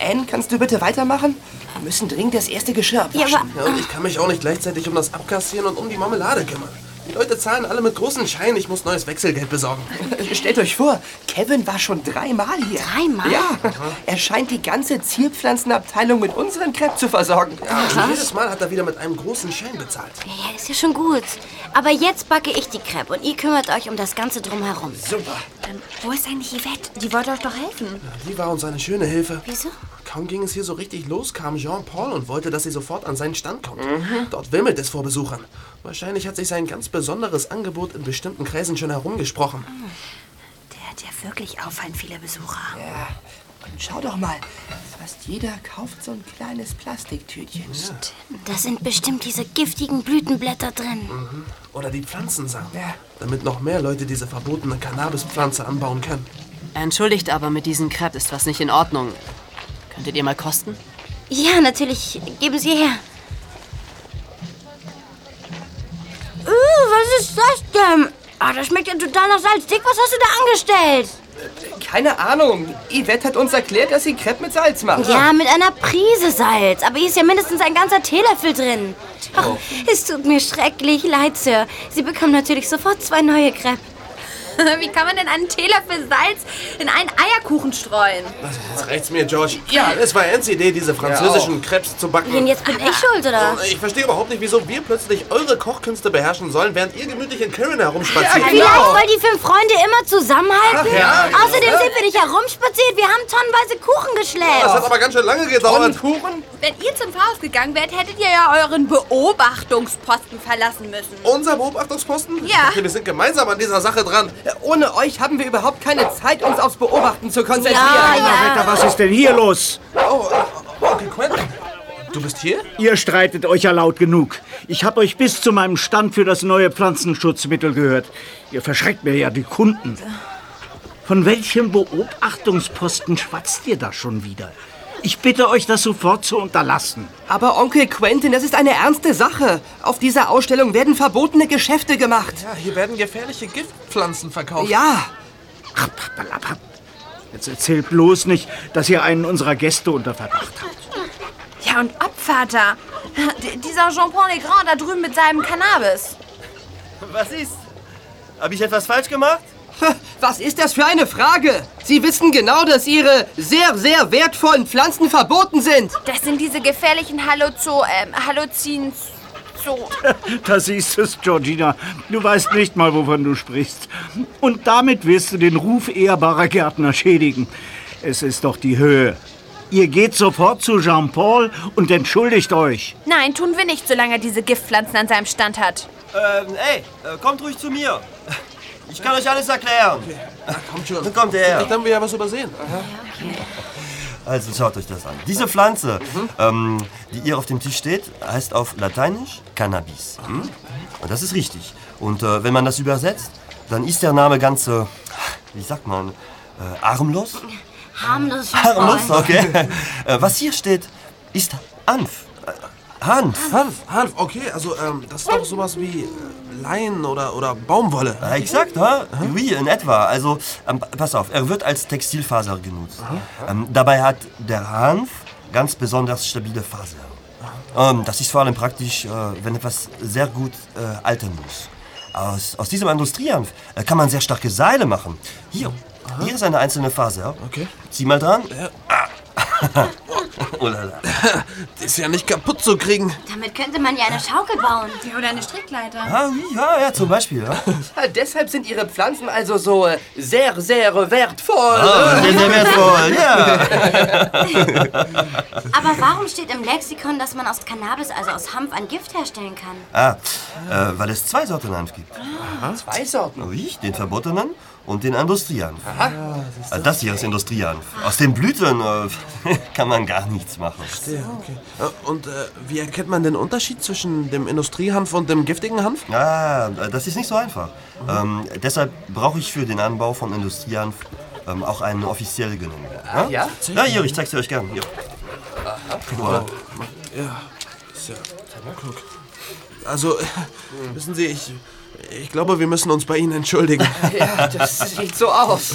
C: Äh, Anne, kannst du bitte weitermachen? Wir müssen dringend das erste Geschirr abwaschen.
D: Ja, und ich kann mich auch nicht gleichzeitig um das Abkassieren und um die Marmelade kümmern. Die Leute zahlen alle mit großen Scheinen. Ich muss neues Wechselgeld besorgen.
C: Stellt euch vor, Kevin war schon dreimal hier.
E: Dreimal?
C: Ja. Er scheint die ganze Zierpflanzenabteilung mit unseren Crepe zu versorgen.
D: Und jedes Mal hat er wieder mit einem großen Schein bezahlt.
E: Ja, ist ja schon gut. Aber jetzt backe ich die Crepe und ihr kümmert euch um das Ganze drumherum.
C: Super.
F: Ähm, wo ist eigentlich Yvette? Die wollte euch doch helfen.
D: Die war uns eine schöne Hilfe.
E: Wieso?
D: Kaum ging es hier so richtig los, kam Jean-Paul und wollte, dass sie sofort an seinen Stand kommt.
C: Mhm.
D: Dort wimmelt es vor Besuchern. Wahrscheinlich hat sich sein ganz besonderes Angebot in bestimmten Kreisen schon herumgesprochen.
F: Der hat ja wirklich auffallend viele Besucher.
C: Ja. Und schau doch mal. Fast jeder kauft so ein kleines Plastiktütchen.
E: Da sind bestimmt diese giftigen Blütenblätter drin.
D: Mhm. Oder die Pflanzensamen. Damit noch mehr Leute diese verbotene Cannabispflanze anbauen können.
C: Entschuldigt, aber mit diesen Crepe ist was nicht in Ordnung. Könntet ihr mal kosten?
E: Ja, natürlich. Geben Sie her. Was ist das denn? Ah, das schmeckt ja total nach Salz. Dick, was hast du da angestellt?
C: Keine Ahnung. Yvette hat uns erklärt, dass sie Crepe mit Salz macht.
E: Ja, mit einer Prise Salz. Aber hier ist ja mindestens ein ganzer Teelöffel drin. Ach, es tut mir schrecklich leid, Sir. Sie bekommen natürlich sofort zwei neue Crepe.
F: Wie kann man denn einen Teelöffel Salz in einen Eierkuchen streuen?
D: Jetzt reicht's mir, George. Ja, es war Anns Idee, diese französischen Crepes zu backen.
E: Und jetzt bin ich schuld, oder?
D: Ich verstehe überhaupt nicht, wieso wir plötzlich eure Kochkünste beherrschen sollen, während ihr gemütlich in Kirin herumspaziert.
E: Vielleicht, weil die fünf Freunde immer zusammenhalten.
D: Ach ja, ja.
E: Außerdem sind wir nicht herumspaziert. Wir haben tonnenweise Kuchen geschleppt.
D: Das hat aber ganz schön lange gedauert.
C: Kuchen?
F: Wenn ihr zum Pfarrhaus gegangen wärt, hättet ihr ja euren Beobachtungsposten verlassen müssen.
D: Unser Beobachtungsposten?
F: Ja.
D: Okay, wir sind gemeinsam an dieser Sache dran.
C: Ohne euch haben wir überhaupt keine Zeit, uns aufs Beobachten zu konzentrieren.
H: Wetter, was ist denn hier los?
D: Oh, äh, Onkel Quentin. Du bist hier?
H: Ihr streitet euch ja laut genug. Ich habe euch bis zu meinem Stand für das neue Pflanzenschutzmittel gehört. Ihr verschreckt mir ja die Kunden. Von welchem Beobachtungsposten schwatzt ihr da schon wieder? Ich bitte euch, das sofort zu unterlassen.
C: Aber Onkel Quentin, das ist eine ernste Sache. Auf dieser Ausstellung werden verbotene Geschäfte gemacht.
D: Ja, hier werden gefährliche Giftpflanzen verkauft.
C: Ja.
H: Jetzt erzählt bloß nicht, dass ihr einen unserer Gäste unter Verdacht habt.
F: Ja, und ob, Vater? D dieser Jean-Paul Legrand da drüben mit seinem Cannabis.
J: Was ist? Habe ich etwas falsch gemacht?
C: Was ist das für eine Frage? Sie wissen genau, dass Ihre sehr, sehr wertvollen Pflanzen verboten sind.
F: Das sind diese gefährlichen Halluzo... Ähm, Halluzins... So.
H: Da siehst du es, Georgina. Du weißt nicht mal, wovon du sprichst. Und damit wirst du den Ruf ehrbarer Gärtner schädigen. Es ist doch die Höhe. Ihr geht sofort zu Jean-Paul und entschuldigt euch.
F: Nein, tun wir nicht, solange er diese Giftpflanzen an seinem Stand hat.
J: Ähm, ey, äh, kommt ruhig zu mir. Ich kann euch alles erklären.
D: Kommt schon.
J: Dann kommt er her.
D: Vielleicht haben wir ja was übersehen.
J: Also schaut euch das an. Diese Pflanze, ähm, die hier auf dem Tisch steht, heißt auf Lateinisch Cannabis. Hm? Und das ist richtig. Und äh, wenn man das übersetzt, dann ist der Name ganz, äh, wie sagt man, äh, armlos.
E: Harmlos.
J: Harmlos, okay. äh, was hier steht, ist Hanf. Hanf.
D: Hanf, Hanf, okay. Also, ähm, das ist doch sowas wie äh, Lein oder, oder Baumwolle.
J: Ja, exakt, ha? Oui, in etwa. Also, ähm, pass auf, er wird als Textilfaser genutzt. Ähm, dabei hat der Hanf ganz besonders stabile Faser. Ähm, das ist vor allem praktisch, äh, wenn etwas sehr gut äh, altern muss. Aus, aus diesem Industriehanf äh, kann man sehr starke Seile machen. Hier, hier ist eine einzelne Faser.
D: Okay.
J: Zieh mal dran. oh la la.
D: Die ist ja nicht kaputt zu kriegen.
E: Damit könnte man ja eine Schaukel bauen.
F: Oder eine Strickleiter.
J: Ah, ja, ja, zum Beispiel, ja.
C: Ja, deshalb sind Ihre Pflanzen also so äh, sehr, sehr wertvoll.
J: Ah, sehr, sehr wertvoll, ja.
E: Aber warum steht im Lexikon, dass man aus Cannabis, also aus Hanf, ein Gift herstellen kann?
J: Ah, äh, weil es zwei Sorten Hanf gibt.
C: Zwei Sorten.
J: Oui, den verbotenen und den Industriehanf. Ah, das hier ist Industriehanf. Aus den Blüten äh, kann man gar nichts machen.
D: Ja, okay. Äh, Und äh, wie erkennt man den Unterschied zwischen dem Industriehanf und dem giftigen Hanf?
J: Ah, das ist nicht so einfach. Ähm, deshalb brauche ich für den Anbau von Industriehanf ähm, auch eine offizielle Genehmigung.
C: Ah, ja?
J: Ja, hier, ich zeig's dir euch gern. Hier. Voilà.
D: Ja, ist ja klug. Also, wissen Sie, ich, ich glaube, wir müssen uns bei Ihnen entschuldigen.
C: Ja, das sieht so aus.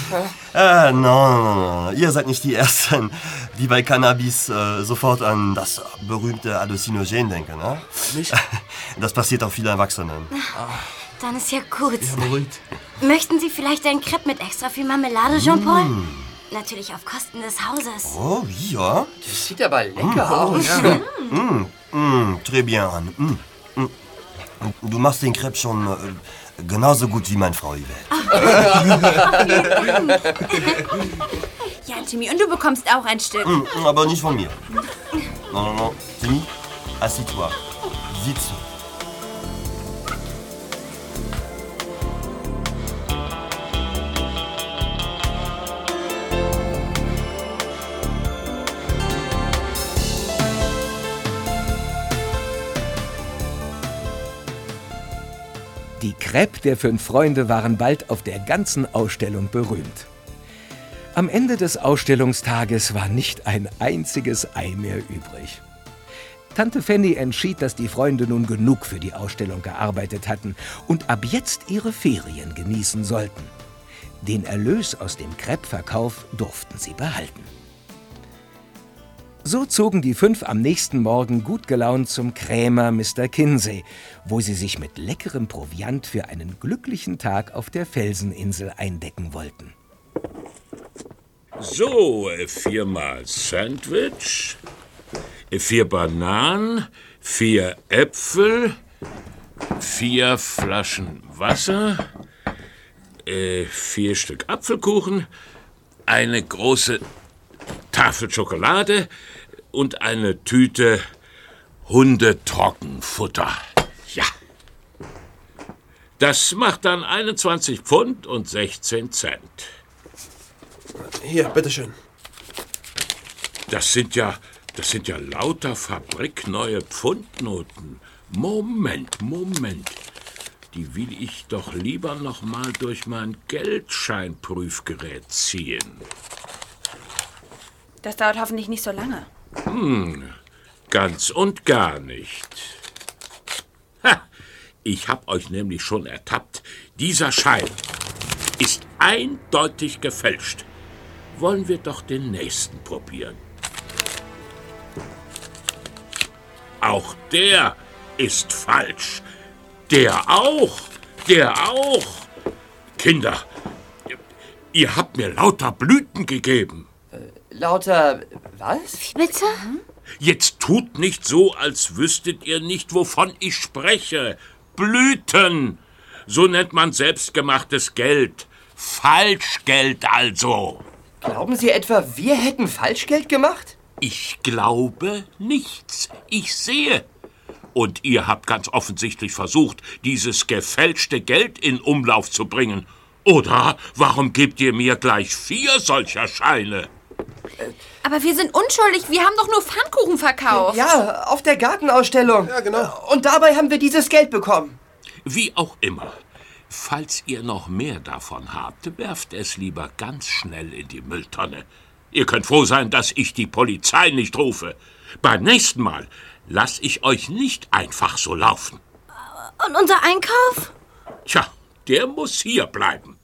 J: Äh, no, no, no, no. Ihr seid nicht die Ersten, die bei Cannabis äh, sofort an das berühmte Hallucinogen denken. Ne?
D: Nicht?
J: Das passiert auch vielen Erwachsenen.
E: Dann ist ja gut.
D: beruhigt.
E: Möchten Sie vielleicht ein Crepe mit extra viel Marmelade, Jean-Paul? Natürlich auf Kosten des Hauses.
J: Oh, ja.
C: Das sieht aber lecker aus.
J: Mm, mm, très bien, Anne. Mm, mm. Du machst den Crepe schon äh, genauso gut wie meine Frau Yvette.
F: Ja, Timmy, und du bekommst auch ein Stück.
J: Mm, aber nicht von mir. Non, non, non. Timmy, assis-toi. Sitz.
B: Die Crêpe der fünf Freunde waren bald auf der ganzen Ausstellung berühmt. Am Ende des Ausstellungstages war nicht ein einziges Ei mehr übrig. Tante Fanny entschied, dass die Freunde nun genug für die Ausstellung gearbeitet hatten und ab jetzt ihre Ferien genießen sollten. Den Erlös aus dem Crepe-Verkauf durften sie behalten. So zogen die fünf am nächsten Morgen gut gelaunt zum Krämer Mr. Kinsey, wo sie sich mit leckerem Proviant für einen glücklichen Tag auf der Felseninsel eindecken wollten.
O: So, äh, viermal Sandwich, äh, vier Bananen, vier Äpfel, vier Flaschen Wasser, äh, vier Stück Apfelkuchen, eine große Tafel Schokolade und eine Tüte Hundetrockenfutter. Ja. Das macht dann 21 Pfund und 16 Cent.
D: Hier, bitteschön.
O: Das sind ja, das sind ja lauter fabrikneue Pfundnoten. Moment, Moment. Die will ich doch lieber noch mal durch mein Geldscheinprüfgerät ziehen.
F: Das dauert hoffentlich nicht so lange.
O: Hm, ganz und gar nicht. Ha, ich hab euch nämlich schon ertappt. Dieser Schein ist eindeutig gefälscht. Wollen wir doch den nächsten probieren. Auch der ist falsch. Der auch. Der auch. Kinder, ihr habt mir lauter Blüten gegeben.
C: Lauter. was?
E: Bitte?
O: Jetzt tut nicht so, als wüsstet ihr nicht, wovon ich spreche. Blüten. So nennt man selbstgemachtes Geld. Falschgeld also.
C: Glauben Sie etwa, wir hätten Falschgeld gemacht?
O: Ich glaube nichts. Ich sehe. Und ihr habt ganz offensichtlich versucht, dieses gefälschte Geld in Umlauf zu bringen. Oder warum gebt ihr mir gleich vier solcher Scheine?
F: Aber wir sind unschuldig. Wir haben doch nur Pfannkuchen verkauft.
C: Ja, auf der Gartenausstellung. Ja, genau. Und dabei haben wir dieses Geld bekommen.
O: Wie auch immer. Falls ihr noch mehr davon habt, werft es lieber ganz schnell in die Mülltonne. Ihr könnt froh sein, dass ich die Polizei nicht rufe. Beim nächsten Mal lass ich euch nicht einfach so laufen.
E: Und unser Einkauf?
O: Tja, der muss hier bleiben.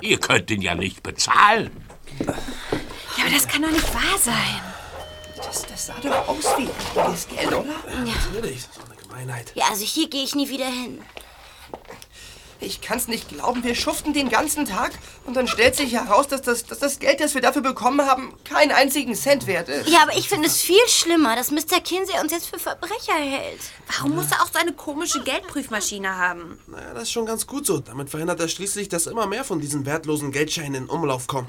O: Ihr könnt ihn ja nicht bezahlen.
F: Ja, aber das kann doch nicht wahr sein.
C: Das, das sah doch aus wie echtes Geld, oder?
E: Ja.
D: Natürlich, das ist doch eine Gemeinheit.
E: Ja, also hier gehe ich nie wieder hin.
C: Ich kann's nicht glauben, wir schuften den ganzen Tag und dann stellt sich heraus, dass das, dass das Geld, das wir dafür bekommen haben, keinen einzigen Cent wert ist.
E: Ja, aber ich finde es viel schlimmer, dass Mr. Kinsey uns jetzt für Verbrecher hält.
F: Warum muss er auch so eine komische Geldprüfmaschine haben?
D: Naja, das ist schon ganz gut so. Damit verhindert er schließlich, dass immer mehr von diesen wertlosen Geldscheinen in Umlauf kommen.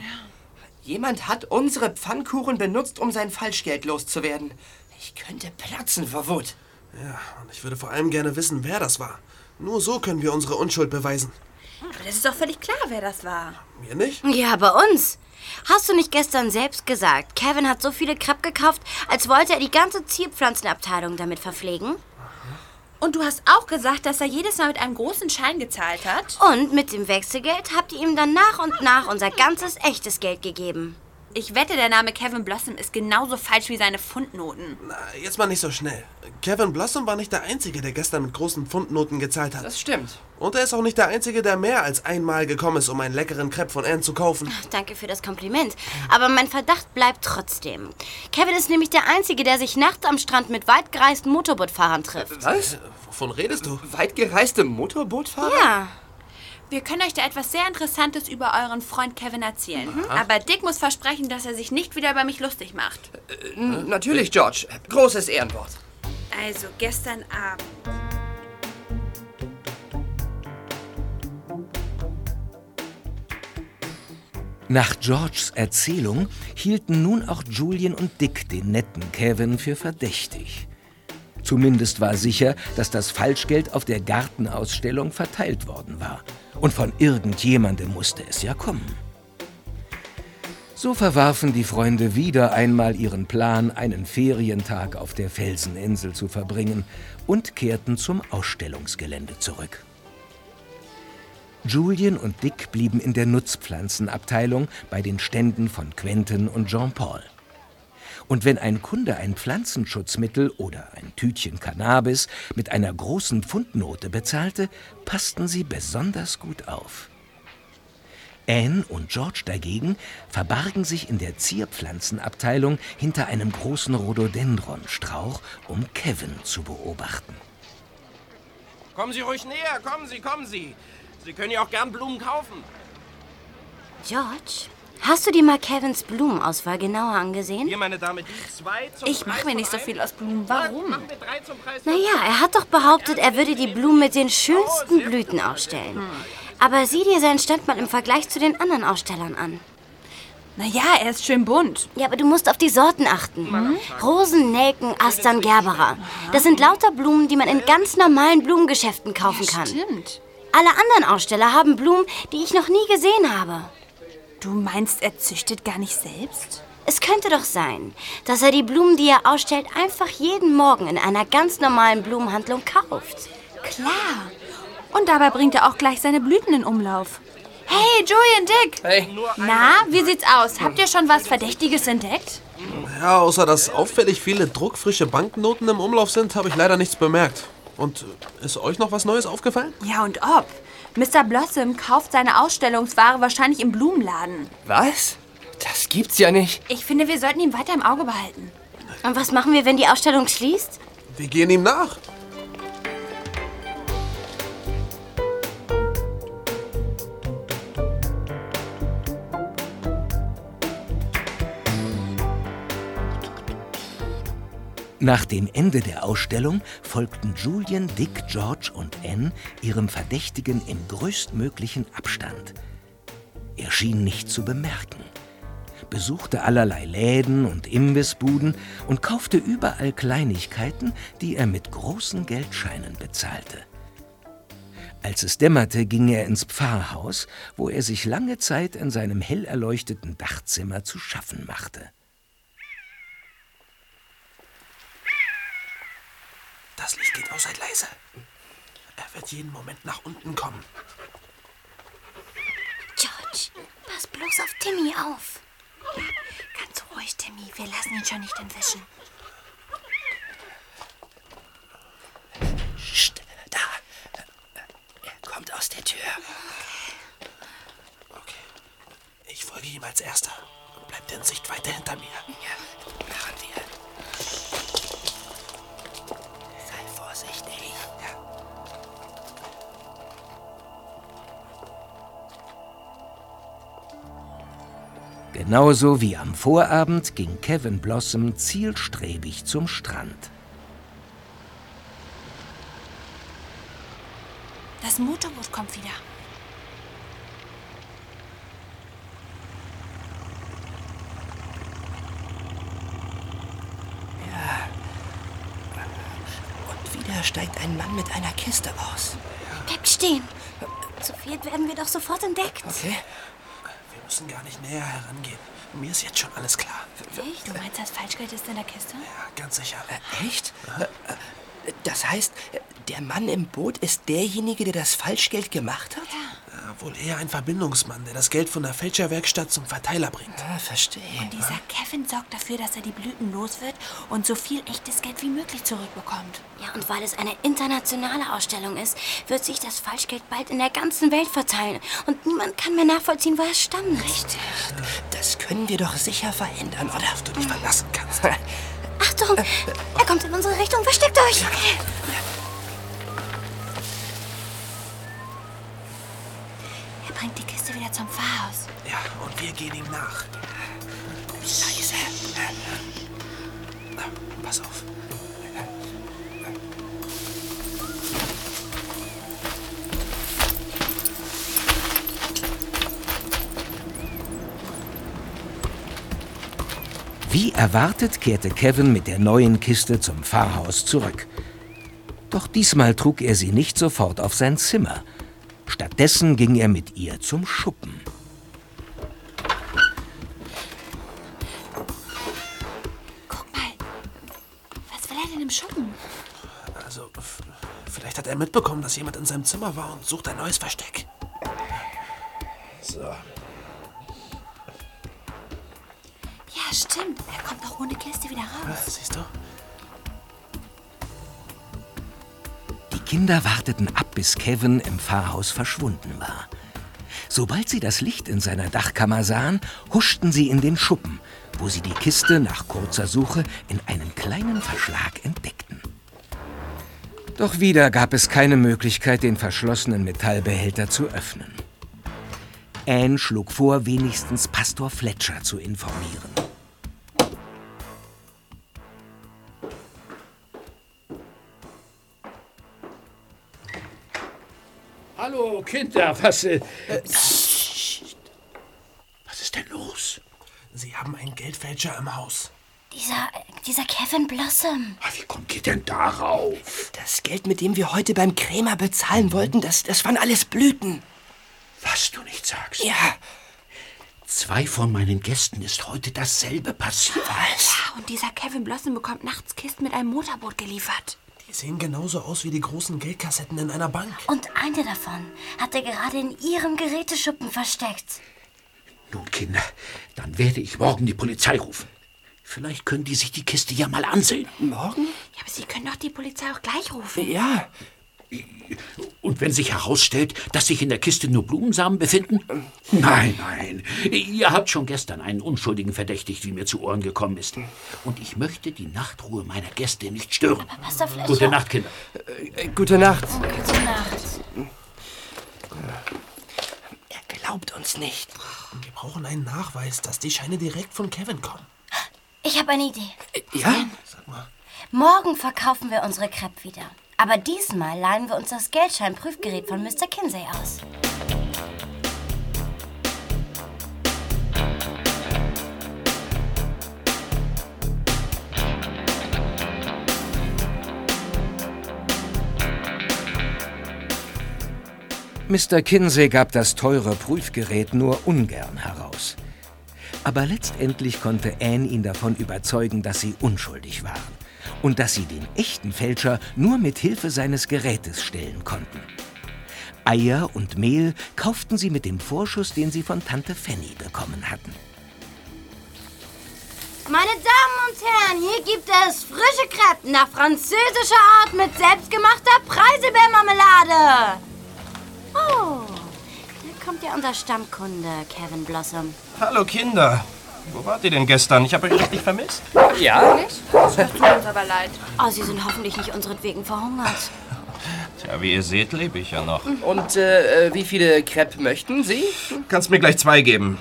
C: Jemand hat unsere Pfannkuchen benutzt, um sein Falschgeld loszuwerden. Ich könnte platzen vor Wut.
D: Ja, und ich würde vor allem gerne wissen, wer das war. Nur so können wir unsere Unschuld beweisen.
F: Aber das ist doch völlig klar, wer das war.
D: Wir nicht?
E: Ja, bei uns. Hast du nicht gestern selbst gesagt, Kevin hat so viele Crepe gekauft, als wollte er die ganze Zierpflanzenabteilung damit verpflegen?
F: Und du hast auch gesagt, dass er jedes Mal mit einem großen Schein gezahlt hat?
E: Und mit dem Wechselgeld habt ihr ihm dann nach und nach unser ganzes echtes Geld gegeben.
F: Ich wette, der Name Kevin Blossom ist genauso falsch wie seine Pfundnoten.
D: Na, jetzt mal nicht so schnell. Kevin Blossom war nicht der Einzige, der gestern mit großen Pfundnoten gezahlt hat.
C: Das stimmt.
D: Und er ist auch nicht der Einzige, der mehr als einmal gekommen ist, um einen leckeren Crepe von Anne zu kaufen.
E: Danke für das Kompliment. Aber mein Verdacht bleibt trotzdem. Kevin ist nämlich der Einzige, der sich nachts am Strand mit weit gereisten Motorbootfahrern trifft.
C: Was?
D: Wovon redest du?
C: Weitgereiste Motorbootfahrer?
E: Ja.
F: Wir können euch da etwas sehr Interessantes über euren Freund Kevin erzählen. Aber Dick muss versprechen, dass er sich nicht wieder über mich lustig macht.
C: Äh, natürlich, George. Großes Ehrenwort.
F: Also, gestern Abend.
B: Nach Georges Erzählung hielten nun auch Julian und Dick den netten Kevin für verdächtig. Zumindest war sicher, dass das Falschgeld auf der Gartenausstellung verteilt worden war. Und von irgendjemandem musste es ja kommen. So verwarfen die Freunde wieder einmal ihren Plan, einen Ferientag auf der Felseninsel zu verbringen und kehrten zum Ausstellungsgelände zurück. Julian und Dick blieben in der Nutzpflanzenabteilung bei den Ständen von Quentin und Jean-Paul. Und wenn ein Kunde ein Pflanzenschutzmittel oder ein Tütchen Cannabis mit einer großen Pfundnote bezahlte, passten sie besonders gut auf. Anne und George dagegen verbargen sich in der Zierpflanzenabteilung hinter einem großen Rhododendronstrauch, um Kevin zu beobachten.
L: Kommen Sie ruhig näher, kommen Sie, kommen Sie. Sie können ja auch gern Blumen kaufen.
E: George, hast du dir mal Kevins Blumenauswahl genauer angesehen?
L: Hier, meine Dame, die zwei zum
F: Ich mache mir nicht so viel aus Blumen. Warum?
E: Naja, er hat doch behauptet, er würde die Blumen mit den schönsten Blüten ausstellen. Aber sieh dir seinen Stand mal im Vergleich zu den anderen Ausstellern an.
F: Naja, er ist schön bunt.
E: Ja, aber du musst auf die Sorten achten. Rosen, Nelken, Astern, Gerbera. Das sind lauter Blumen, die man in ganz normalen Blumengeschäften kaufen kann.
F: Stimmt.
E: Alle anderen Aussteller haben Blumen, die ich noch nie gesehen habe.
F: Du meinst, er züchtet gar nicht selbst?
E: Es könnte doch sein, dass er die Blumen, die er ausstellt, einfach jeden Morgen in einer ganz normalen Blumenhandlung kauft.
F: Klar. Und dabei bringt er auch gleich seine Blüten in Umlauf. Hey, Julian Dick!
C: Hey.
F: Na, wie sieht's aus? Habt ihr schon was Verdächtiges entdeckt?
D: Ja, außer dass auffällig viele druckfrische Banknoten im Umlauf sind, habe ich leider nichts bemerkt. Und ist euch noch was Neues aufgefallen?
F: Ja, und ob? Mr. Blossom kauft seine Ausstellungsware wahrscheinlich im Blumenladen.
C: Was? Das gibt's ja nicht.
F: Ich finde, wir sollten ihn weiter im Auge behalten.
E: Und was machen wir, wenn die Ausstellung schließt?
D: Wir gehen ihm nach.
B: Nach dem Ende der Ausstellung folgten Julian, Dick, George und Anne ihrem Verdächtigen im größtmöglichen Abstand. Er schien nicht zu bemerken, besuchte allerlei Läden und Imbissbuden und kaufte überall Kleinigkeiten, die er mit großen Geldscheinen bezahlte. Als es dämmerte, ging er ins Pfarrhaus, wo er sich lange Zeit in seinem hell erleuchteten Dachzimmer zu schaffen machte.
D: Das Licht geht aus, seid leise. Er wird jeden Moment nach unten kommen.
E: George, pass bloß auf Timmy auf.
F: Ganz ruhig, Timmy. Wir lassen ihn schon nicht entwischen.
C: Psst, da. Er kommt aus der Tür.
D: Ich folge ihm als Erster. Bleibt in Sichtweite hinter mir.
C: Ja, machen wir.
B: Genauso wie am Vorabend ging Kevin Blossom zielstrebig zum Strand.
F: Das Motorboot kommt wieder.
C: Und wieder steigt ein Mann mit einer Kiste aus.
E: Bleibt stehen. Zu viert werden wir doch sofort entdeckt.
C: Okay.
D: Wir müssen gar nicht näher herangehen. Mir ist jetzt schon alles klar.
F: Echt? Du meinst, das Falschgeld ist in der Kiste?
D: Ja, ganz sicher.
C: Äh, echt? Äh, äh, Das heißt, äh, der Mann im Boot ist derjenige, der das Falschgeld gemacht hat?
D: Ja, wohl eher ein Verbindungsmann, der das Geld von der Fälscherwerkstatt zum Verteiler bringt.
C: Ah, verstehe.
F: Und dieser Kevin sorgt dafür, dass er die Blüten los wird und so viel echtes Geld wie möglich zurückbekommt.
E: Ja, und weil es eine internationale Ausstellung ist, wird sich das Falschgeld bald in der ganzen Welt verteilen. Und niemand kann mehr nachvollziehen, woher es stammt.
C: Richtig. Das können wir doch sicher verändern, oder?
D: Auf du dich verlassen kannst.
E: Achtung! Er kommt in unsere Richtung. Versteckt euch!
F: Er zum Pfarrhaus.
D: Ja, und wir gehen ihm nach.
C: Leise.
D: Pass auf.
B: Wie erwartet kehrte Kevin mit der neuen Kiste zum Pfarrhaus zurück. Doch diesmal trug er sie nicht sofort auf sein Zimmer. Stattdessen ging er mit ihr zum Schuppen.
F: Guck mal. Was will er denn im Schuppen?
D: Also, vielleicht hat er mitbekommen, dass jemand in seinem Zimmer war und sucht ein neues Versteck. So.
F: Ja, stimmt. Er kommt auch ohne Kiste wieder raus.
D: Siehst du?
B: Kinder warteten ab, bis Kevin im Pfarrhaus verschwunden war. Sobald sie das Licht in seiner Dachkammer sahen, huschten sie in den Schuppen, wo sie die Kiste nach kurzer Suche in einem kleinen Verschlag entdeckten. Doch wieder gab es keine Möglichkeit, den verschlossenen Metallbehälter zu öffnen. Anne schlug vor, wenigstens Pastor Fletcher zu informieren.
O: Kinder, was... Äh, was ist denn los?
D: Sie haben einen Geldfälscher im Haus.
E: Dieser, dieser Kevin Blossom.
O: Wie kommt ihr denn darauf?
C: Das Geld, mit dem wir heute beim Krämer bezahlen wollten, das, das waren alles Blüten.
O: Was du nicht sagst.
C: Ja.
O: Zwei von meinen Gästen ist heute dasselbe passiert.
C: Was?
F: Ja, und dieser Kevin Blossom bekommt nachts Kisten mit einem Motorboot geliefert.
D: Die sehen genauso aus wie die großen Geldkassetten in einer Bank.
E: Und eine davon hat er gerade in ihrem Geräteschuppen versteckt.
O: Nun, Kinder, dann werde ich morgen die Polizei rufen. Vielleicht können die sich die Kiste ja mal ansehen.
C: Morgen?
F: Ja, aber Sie können doch die Polizei auch gleich rufen.
C: Ja.
O: Und wenn sich herausstellt, dass sich in der Kiste nur Blumensamen befinden? Nein, nein. Ihr habt schon gestern einen Unschuldigen verdächtigt, wie mir zu Ohren gekommen ist. Und ich möchte die Nachtruhe meiner Gäste nicht stören.
E: Pastor Fletcher.
O: Gute Nacht, Kinder.
C: Äh, gute Nacht.
E: Gute Nacht.
C: Er glaubt uns nicht.
D: Wir brauchen einen Nachweis, dass die Scheine direkt von Kevin kommen.
E: Ich habe eine Idee.
C: Ja?
D: Sag mal.
E: Morgen verkaufen wir unsere Crepe wieder. Aber diesmal leihen wir uns das Geldscheinprüfgerät von Mr. Kinsey aus.
B: Mr. Kinsey gab das teure Prüfgerät nur ungern heraus. Aber letztendlich konnte Anne ihn davon überzeugen, dass sie unschuldig waren und dass sie den echten Fälscher nur mit Hilfe seines Gerätes stellen konnten. Eier und Mehl kauften sie mit dem Vorschuss, den sie von Tante Fanny bekommen hatten.
E: Meine Damen und Herren, hier gibt es frische Crepe nach französischer Art mit selbstgemachter Preiselbeermarmelade. Oh, hier kommt ja unser Stammkunde, Kevin Blossom.
J: Hallo Kinder. Wo wart ihr denn gestern? Ich habe euch richtig vermisst.
C: Ja?
F: Das tut uns aber leid.
E: Oh, Sie sind hoffentlich nicht unseretwegen verhungert.
J: Tja, wie ihr seht, lebe ich ja noch.
C: Und äh, äh, wie viele Crepe möchten Sie?
J: Kannst mir gleich zwei geben.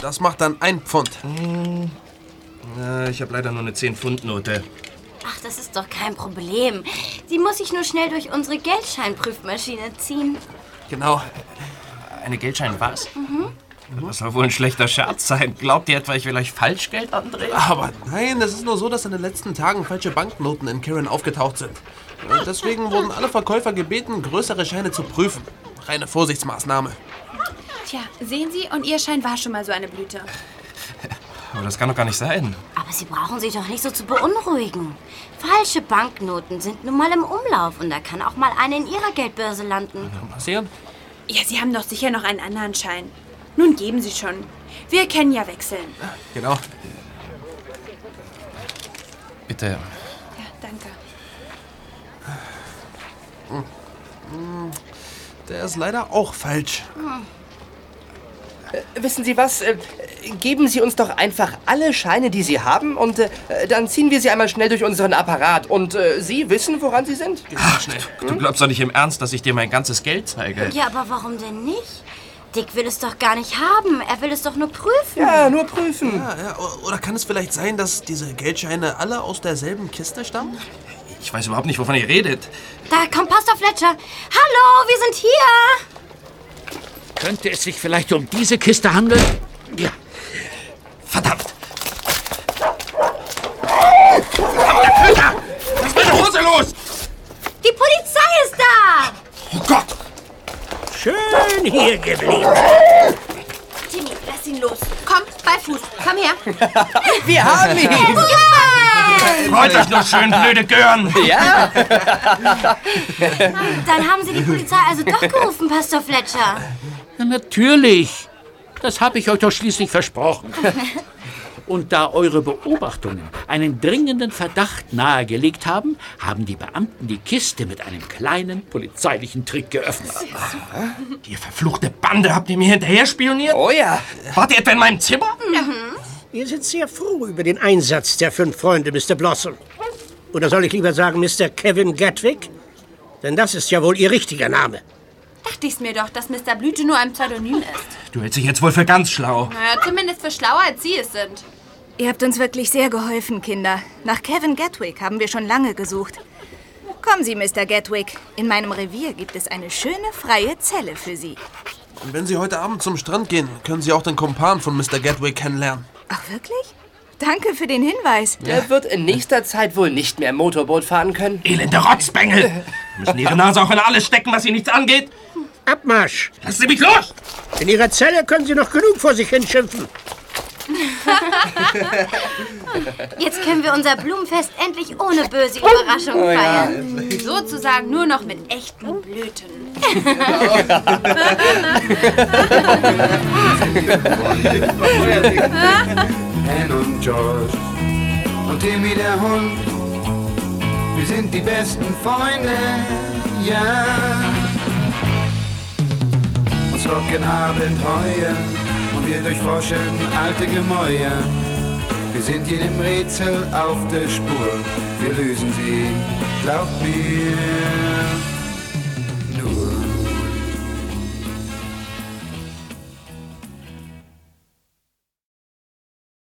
D: Das macht dann ein Pfund.
L: Äh, ich habe leider nur eine 10-Pfund-Note.
E: Ach, das ist doch kein Problem. Die muss ich nur schnell durch unsere Geldscheinprüfmaschine ziehen.
L: Genau. Eine Geldschein was?
E: Mhm.
L: Das soll wohl ein schlechter Scherz sein. Glaubt ihr etwa, ich will euch Falschgeld andrehen?
D: Aber nein, es ist nur so, dass in den letzten Tagen falsche Banknoten in Kirin aufgetaucht sind. Und Deswegen wurden alle Verkäufer gebeten, größere Scheine zu prüfen. Reine Vorsichtsmaßnahme.
F: Tja, sehen Sie, und Ihr Schein war schon mal so eine Blüte.
L: Aber das kann doch gar nicht sein.
E: Aber Sie brauchen sich doch nicht so zu beunruhigen. Falsche Banknoten sind nun mal im Umlauf und da kann auch mal eine in Ihrer Geldbörse landen.
D: Passieren?
F: Ja, Sie haben doch sicher noch einen anderen Schein. Nun geben Sie schon. Wir können ja wechseln.
D: Genau.
L: Bitte.
F: Ja, danke.
D: Der ist leider auch falsch.
C: Äh, wissen Sie was? Äh, geben Sie uns doch einfach alle Scheine, die Sie haben, und äh, dann ziehen wir sie einmal schnell durch unseren Apparat. Und äh, Sie wissen, woran Sie sind?
L: schnell. Du glaubst doch nicht im Ernst, dass ich dir mein ganzes Geld zeige.
E: Ja, aber warum denn nicht? Dick will es doch gar nicht haben. Er will es doch nur prüfen.
C: Ja, nur prüfen.
D: Ja, ja. Oder kann es vielleicht sein, dass diese Geldscheine alle aus derselben Kiste stammen?
L: Ich weiß überhaupt nicht, wovon ihr redet.
E: Da kommt Pastor Fletcher. Hallo, wir sind hier.
O: Könnte es sich vielleicht um diese Kiste handeln? Ja.
L: Verdammt!
O: Was ist meine Hose los?
E: Die Polizei ist da.
L: Oh Gott!
O: Schön hier geblieben.
F: Timmy, lass ihn los. Komm, bei Fuß. Komm her.
C: Wir haben ihn!
L: Freut euch nur schön, blöde Gören!
C: Ja!
E: Dann haben Sie die Polizei also doch gerufen, Pastor Fletcher.
O: Ja, natürlich. Das habe ich euch doch schließlich versprochen. Und da eure Beobachtungen einen dringenden Verdacht nahegelegt haben, haben die Beamten die Kiste mit einem kleinen polizeilichen Trick geöffnet.
L: Ihr verfluchte Bande, habt ihr mir hinterher spioniert?
C: Oh ja.
L: Wart ihr etwa in meinem Zimmer?
P: Ihr seid sehr froh über den Einsatz der fünf Freunde, Mr. Blossom. Oder soll ich lieber sagen, Mr. Kevin Gatwick? Denn das ist ja wohl Ihr richtiger Name.
F: Dachte ich's mir doch, dass Mr. Blüte nur ein Pseudonym ist.
L: Du hältst dich jetzt wohl für ganz schlau.
F: Naja, zumindest für schlauer, als Sie es sind.
I: Ihr habt uns wirklich sehr geholfen, Kinder. Nach Kevin Gatwick haben wir schon lange gesucht. Kommen Sie, Mr. Gatwick. In meinem Revier gibt es eine schöne freie Zelle für Sie.
D: Und wenn Sie heute Abend zum Strand gehen, können Sie auch den Kumpan von Mr. Gatwick kennenlernen.
I: Ach, wirklich? Danke für den Hinweis.
C: Er wird in nächster Zeit wohl nicht mehr Motorboot fahren können.
L: Elende Rotzbengel! Müssen ihre Nase auch in alles stecken, was sie nichts angeht?
P: Abmarsch!
L: Lassen Sie mich los!
P: In Ihrer Zelle können Sie noch genug vor sich hinschimpfen.
E: Jetzt können wir unser Blumenfest endlich ohne böse Überraschung
C: Oh ja.
E: feiern.
F: Sozusagen nur noch mit echten Blüten.
A: Ann und George und Timmy der Hund. Wir sind die besten Freunde, ja. Uns locken Abenteuer wir durchforschen alte Gemäuer. Wir sind jedem Rätsel auf der Spur, wir lösen sie, glaub mir, nur.